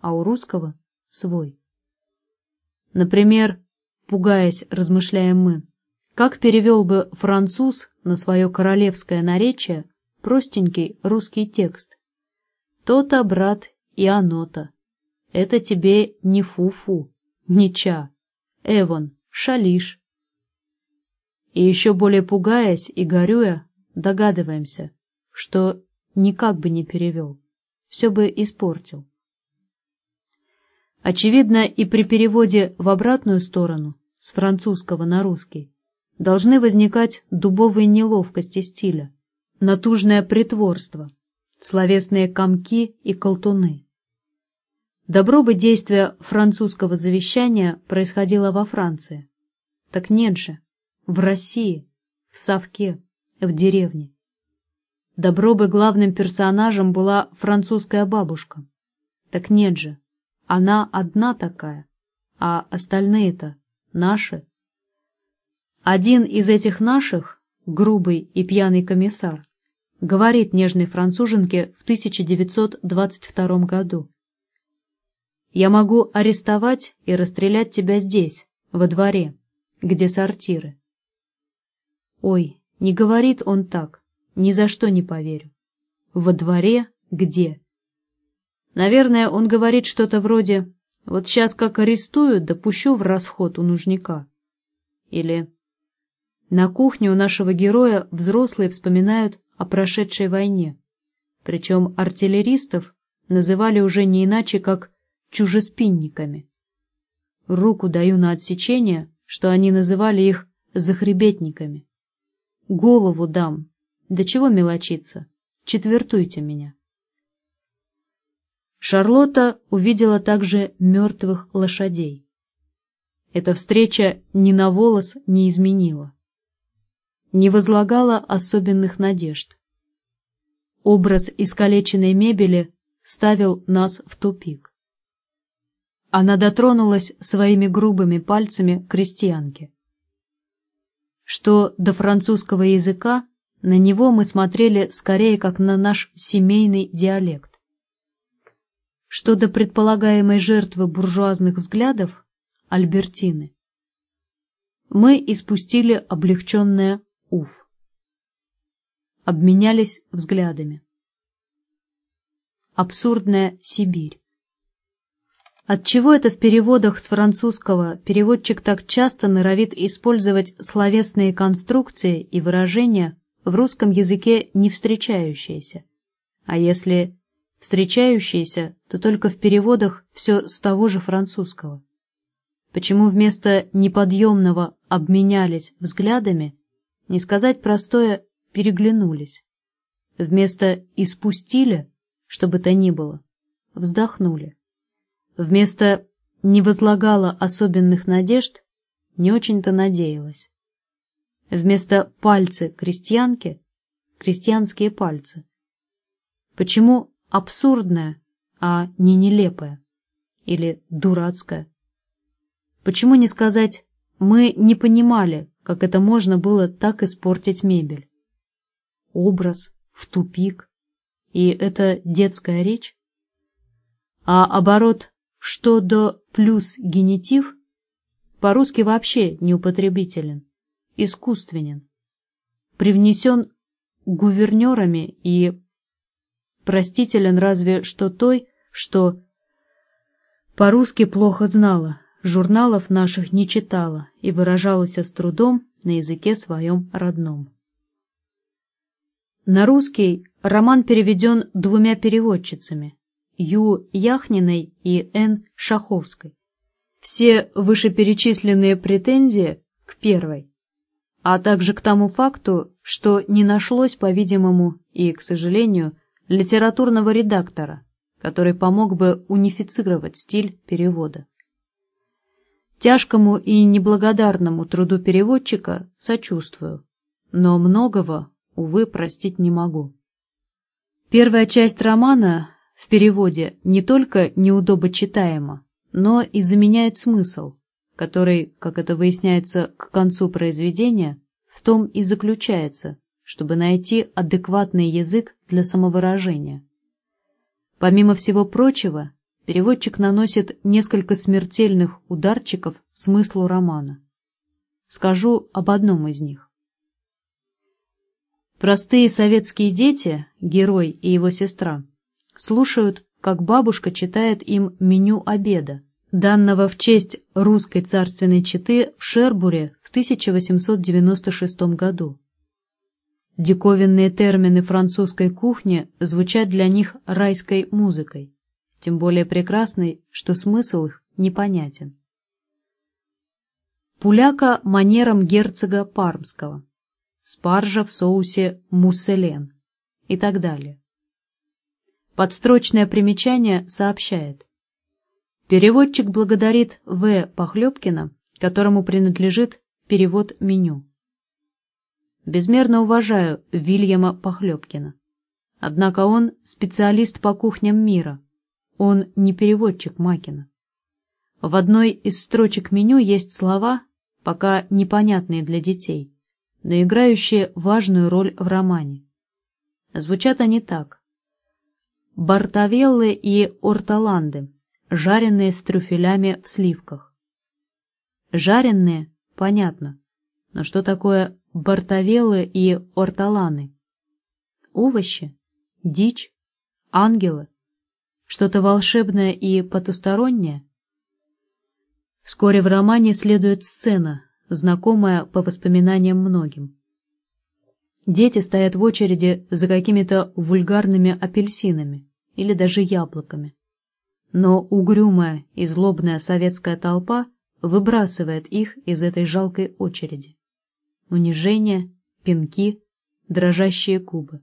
а у русского свой. Например, пугаясь, размышляем мы, как перевел бы француз на свое королевское наречие простенький русский текст? То-то, брат, и оно-то. Это тебе не фу-фу, не ча, Эвон, шалиш. И еще более пугаясь и горюя, догадываемся, что никак бы не перевел, все бы испортил. Очевидно, и при переводе в обратную сторону, с французского на русский, должны возникать дубовые неловкости стиля, натужное притворство, словесные комки и колтуны. Добро бы действие французского завещания происходило во Франции. Так нет же, в России, в Совке, в деревне. Добро бы главным персонажем была французская бабушка. Так нет же, она одна такая, а остальные-то наши. Один из этих наших, грубый и пьяный комиссар, говорит нежной француженке в 1922 году. «Я могу арестовать и расстрелять тебя здесь, во дворе, где сортиры». Ой, не говорит он так, ни за что не поверю. Во дворе где? Наверное, он говорит что-то вроде «Вот сейчас как арестую, допущу в расход у нужника». Или «На кухне у нашего героя взрослые вспоминают о прошедшей войне». Причем артиллеристов называли уже не иначе, как чужеспинниками. Руку даю на отсечение, что они называли их захребетниками. Голову дам. До чего мелочиться? Четвертуйте меня. Шарлотта увидела также мертвых лошадей. Эта встреча ни на волос не изменила. Не возлагала особенных надежд. Образ искалеченной мебели ставил нас в тупик. Она дотронулась своими грубыми пальцами к крестьянке. Что до французского языка, на него мы смотрели скорее как на наш семейный диалект. Что до предполагаемой жертвы буржуазных взглядов, Альбертины, мы испустили облегченное «уф». Обменялись взглядами. Абсурдная Сибирь. Отчего это в переводах с французского переводчик так часто норовит использовать словесные конструкции и выражения в русском языке не встречающиеся? А если встречающиеся, то только в переводах все с того же французского. Почему вместо неподъемного обменялись взглядами, не сказать простое «переглянулись». Вместо «испустили», что бы то ни было, вздохнули. Вместо «не возлагала особенных надежд» не очень-то надеялась. Вместо «пальцы крестьянки» — крестьянские пальцы. Почему абсурдное, а не нелепое или дурацкое. Почему не сказать «мы не понимали, как это можно было так испортить мебель»? Образ, в тупик, и это детская речь? А оборот «что до плюс генитив» по-русски вообще неупотребителен, искусственен, привнесен гувернерами и простителен разве что той, что по-русски плохо знала, журналов наших не читала и выражалась с трудом на языке своем родном. На русский роман переведен двумя переводчицами Ю. Яхниной и Н. Шаховской. Все вышеперечисленные претензии к первой, а также к тому факту, что не нашлось, по-видимому, и, к сожалению, литературного редактора, который помог бы унифицировать стиль перевода. Тяжкому и неблагодарному труду переводчика сочувствую, но многого, увы, простить не могу. Первая часть романа в переводе не только неудобочитаема, но и заменяет смысл, который, как это выясняется к концу произведения, в том и заключается, чтобы найти адекватный язык для самовыражения. Помимо всего прочего, переводчик наносит несколько смертельных ударчиков смыслу романа. Скажу об одном из них. Простые советские дети, герой и его сестра, слушают, как бабушка читает им меню обеда, данного в честь русской царственной четы в Шербуре в 1896 году. диковинные термины французской кухни звучат для них райской музыкой, тем более прекрасной, что смысл их непонятен. Пуляка манером герцога Пармского, спаржа в соусе мусселен и так далее. Подстрочное примечание сообщает. Переводчик благодарит В. Похлебкина, которому принадлежит перевод меню. Безмерно уважаю Вильяма Похлебкина. Однако он специалист по кухням мира. Он не переводчик Макина. В одной из строчек меню есть слова, пока непонятные для детей, но играющие важную роль в романе. Звучат они так. Бартавеллы и орталанды, жареные с трюфелями в сливках. Жареные, понятно, но что такое бартавеллы и орталаны? Овощи? Дичь? Ангелы? Что-то волшебное и потустороннее? Вскоре в романе следует сцена, знакомая по воспоминаниям многим. Дети стоят в очереди за какими-то вульгарными апельсинами или даже яблоками. Но угрюмая и злобная советская толпа выбрасывает их из этой жалкой очереди. Унижение, пинки, дрожащие кубы.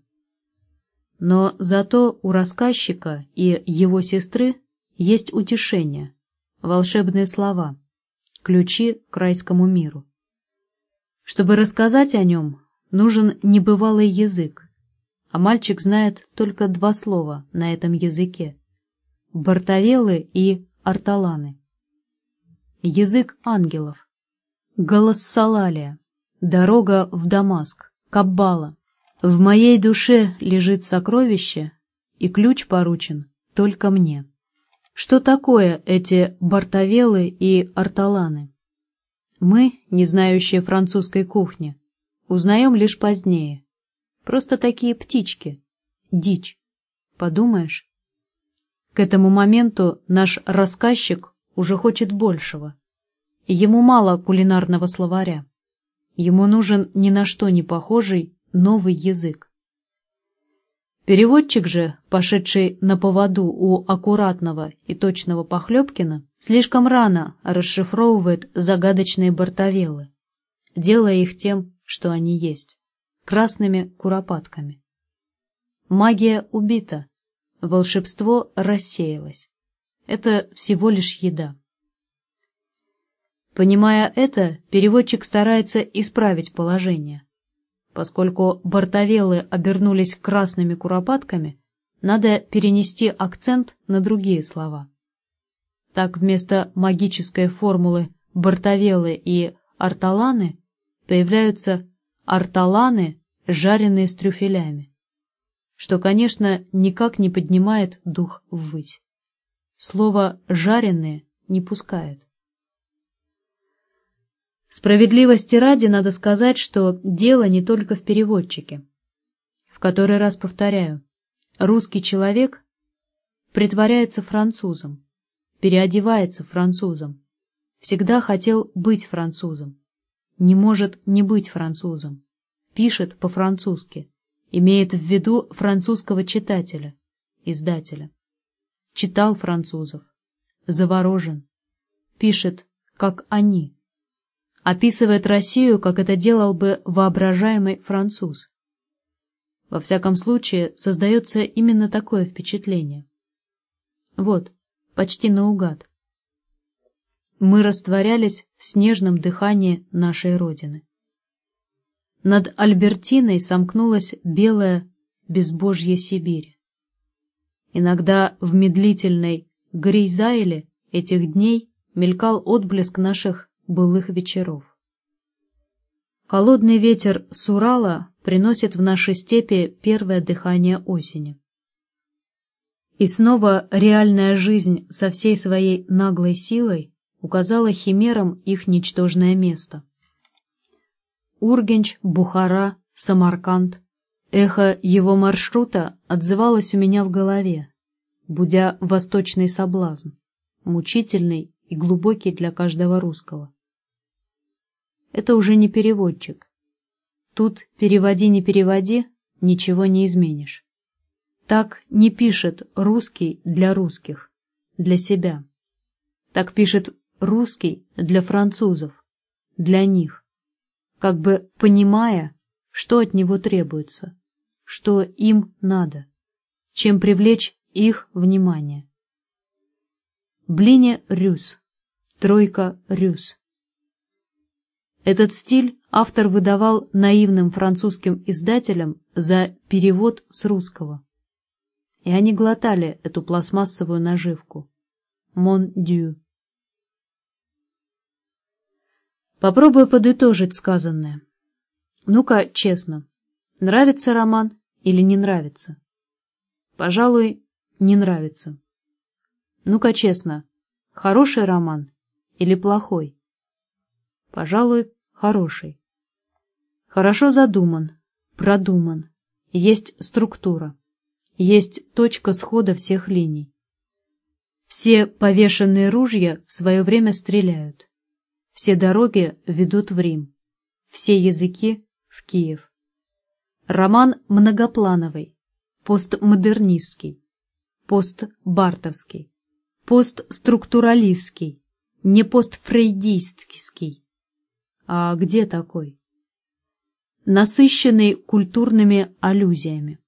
Но зато у рассказчика и его сестры есть утешение, волшебные слова, ключи к райскому миру. Чтобы рассказать о нем, нужен небывалый язык, а мальчик знает только два слова на этом языке — бартовелы и арталаны. Язык ангелов, голоссалалия, дорога в Дамаск, Каббала. В моей душе лежит сокровище, и ключ поручен только мне. Что такое эти бартовелы и арталаны? Мы, не знающие французской кухни, Узнаем лишь позднее. Просто такие птички. Дичь. Подумаешь? К этому моменту наш рассказчик уже хочет большего. Ему мало кулинарного словаря. Ему нужен ни на что не похожий новый язык. Переводчик же, пошедший на поводу у аккуратного и точного Похлебкина, слишком рано расшифровывает загадочные бортовелы, делая их тем, что они есть, красными куропатками. Магия убита, волшебство рассеялось. Это всего лишь еда. Понимая это, переводчик старается исправить положение. Поскольку бортовелы обернулись красными куропатками, надо перенести акцент на другие слова. Так вместо магической формулы бортовелы и арталаны появляются арталаны, жареные с трюфелями, что, конечно, никак не поднимает дух ввысь. Слово «жареные» не пускает. Справедливости ради надо сказать, что дело не только в переводчике. В который раз повторяю, русский человек притворяется французом, переодевается французом, всегда хотел быть французом не может не быть французом, пишет по-французски, имеет в виду французского читателя, издателя. Читал французов, заворожен, пишет, как они, описывает Россию, как это делал бы воображаемый француз. Во всяком случае, создается именно такое впечатление. Вот, почти наугад мы растворялись в снежном дыхании нашей Родины. Над Альбертиной сомкнулась белая безбожья Сибирь. Иногда в медлительной Грейзайле этих дней мелькал отблеск наших былых вечеров. Холодный ветер с Урала приносит в наши степи первое дыхание осени. И снова реальная жизнь со всей своей наглой силой указала химерам их ничтожное место. Ургенч, Бухара, Самарканд. Эхо его маршрута отзывалось у меня в голове, будя восточный соблазн, мучительный и глубокий для каждого русского. Это уже не переводчик. тут переводи не переводи, ничего не изменишь. Так не пишет русский для русских, для себя. Так пишет русский для французов, для них, как бы понимая, что от него требуется, что им надо, чем привлечь их внимание. Блине Рюс, тройка Рюс. Этот стиль автор выдавал наивным французским издателям за перевод с русского. И они глотали эту пластмассовую наживку. Мон дю. Попробую подытожить сказанное. Ну-ка, честно, нравится роман или не нравится? Пожалуй, не нравится. Ну-ка, честно, хороший роман или плохой? Пожалуй, хороший. Хорошо задуман, продуман, есть структура, есть точка схода всех линий. Все повешенные ружья в свое время стреляют. Все дороги ведут в Рим, все языки — в Киев. Роман многоплановый, постмодернистский, постбартовский, постструктуралистский, не постфрейдистский. А где такой? Насыщенный культурными аллюзиями,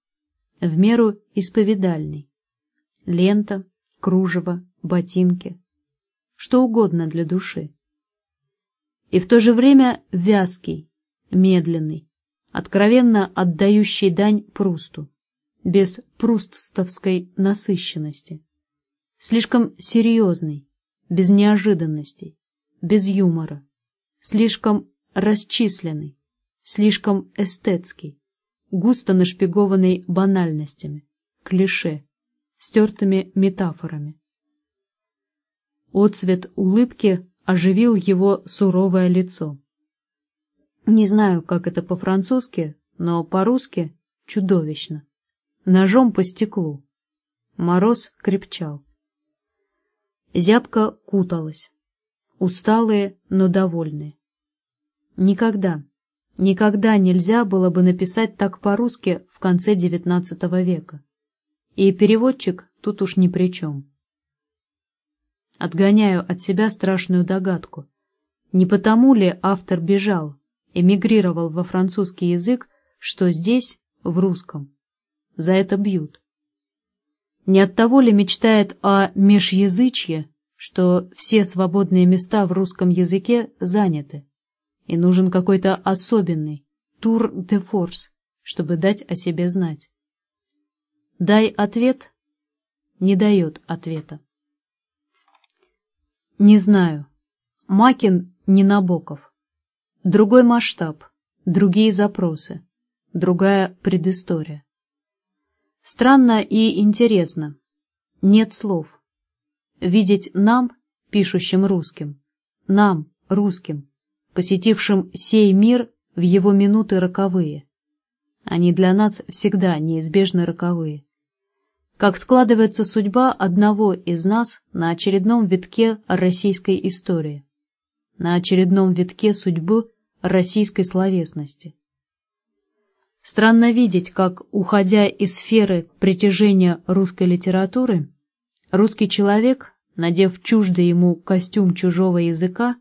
в меру исповедальный. Лента, кружево, ботинки, что угодно для души. И в то же время вязкий, медленный, откровенно отдающий дань Прусту, без прустовской насыщенности, слишком серьезный, без неожиданностей, без юмора, слишком расчисленный, слишком эстетский, густо нашпигованный банальностями, клише, стертыми метафорами. Отцвет улыбки оживил его суровое лицо. Не знаю, как это по-французски, но по-русски чудовищно. Ножом по стеклу. Мороз крепчал. Зябка куталась. Усталые, но довольные. Никогда, никогда нельзя было бы написать так по-русски в конце XIX века. И переводчик тут уж ни при чем. Отгоняю от себя страшную догадку. Не потому ли автор бежал, эмигрировал во французский язык, что здесь, в русском, за это бьют? Не от того ли мечтает о межязычье, что все свободные места в русском языке заняты, и нужен какой-то особенный тур де форс, чтобы дать о себе знать? Дай ответ, не дает ответа. Не знаю. Макин не Набоков. Другой масштаб, другие запросы, другая предыстория. Странно и интересно. Нет слов. Видеть нам, пишущим русским, нам, русским, посетившим сей мир в его минуты роковые. Они для нас всегда неизбежно роковые как складывается судьба одного из нас на очередном витке российской истории, на очередном витке судьбы российской словесности. Странно видеть, как, уходя из сферы притяжения русской литературы, русский человек, надев чуждый ему костюм чужого языка,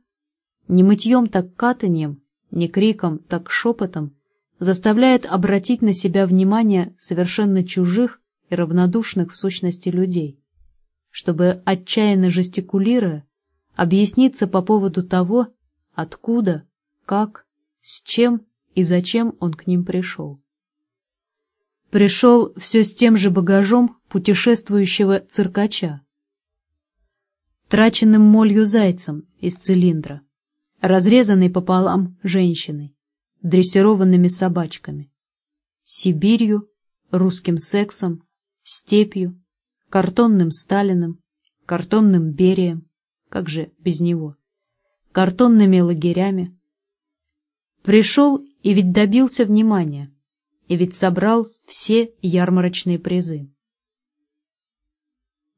не мытьем так катанием, не криком так шепотом, заставляет обратить на себя внимание совершенно чужих и равнодушных в сущности людей, чтобы, отчаянно жестикулируя, объясниться по поводу того, откуда, как, с чем и зачем он к ним пришел. Пришел все с тем же багажом путешествующего циркача, траченным молью зайцем из цилиндра, разрезанной пополам женщиной, дрессированными собачками, Сибирью, русским сексом, степью, картонным Сталиным, картонным Берием, как же без него, картонными лагерями. Пришел и ведь добился внимания, и ведь собрал все ярмарочные призы.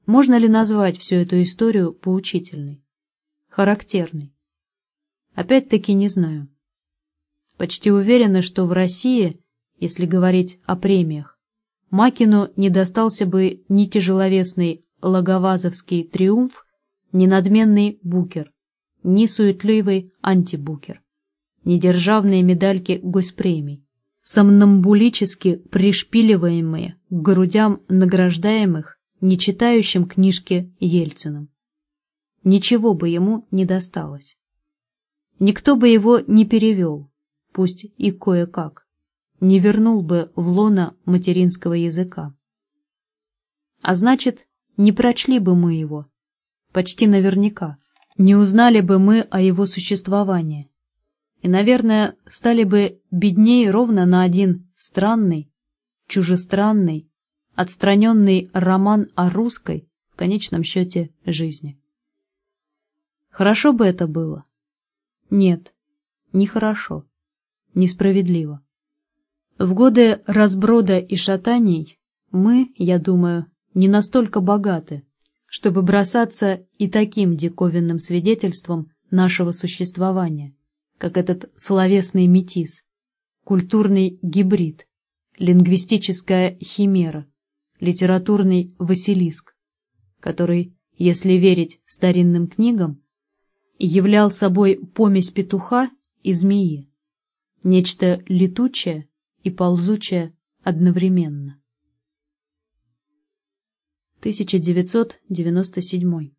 Можно ли назвать всю эту историю поучительной, характерной? Опять-таки не знаю. Почти уверены, что в России, если говорить о премиях, Макину не достался бы ни тяжеловесный Лаговазовский триумф, ни надменный Букер, ни суетливый антибукер, ни державные медальки госпремий, сомнамбулически пришпиливаемые к грудям награждаемых, не читающим книжки Ельциным. Ничего бы ему не досталось. Никто бы его не перевел, пусть и кое-как, не вернул бы в лона материнского языка. А значит, не прочли бы мы его, почти наверняка, не узнали бы мы о его существовании. И, наверное, стали бы беднее ровно на один странный, чужестранный, отстраненный роман о русской, в конечном счете, жизни. Хорошо бы это было? Нет, нехорошо, несправедливо. В годы разброда и шатаний мы, я думаю, не настолько богаты, чтобы бросаться и таким диковинным свидетельством нашего существования, как этот словесный метис, культурный гибрид, лингвистическая химера, литературный василиск, который, если верить старинным книгам, являл собой помесь петуха и змеи, нечто летучее и ползучее одновременно. 1997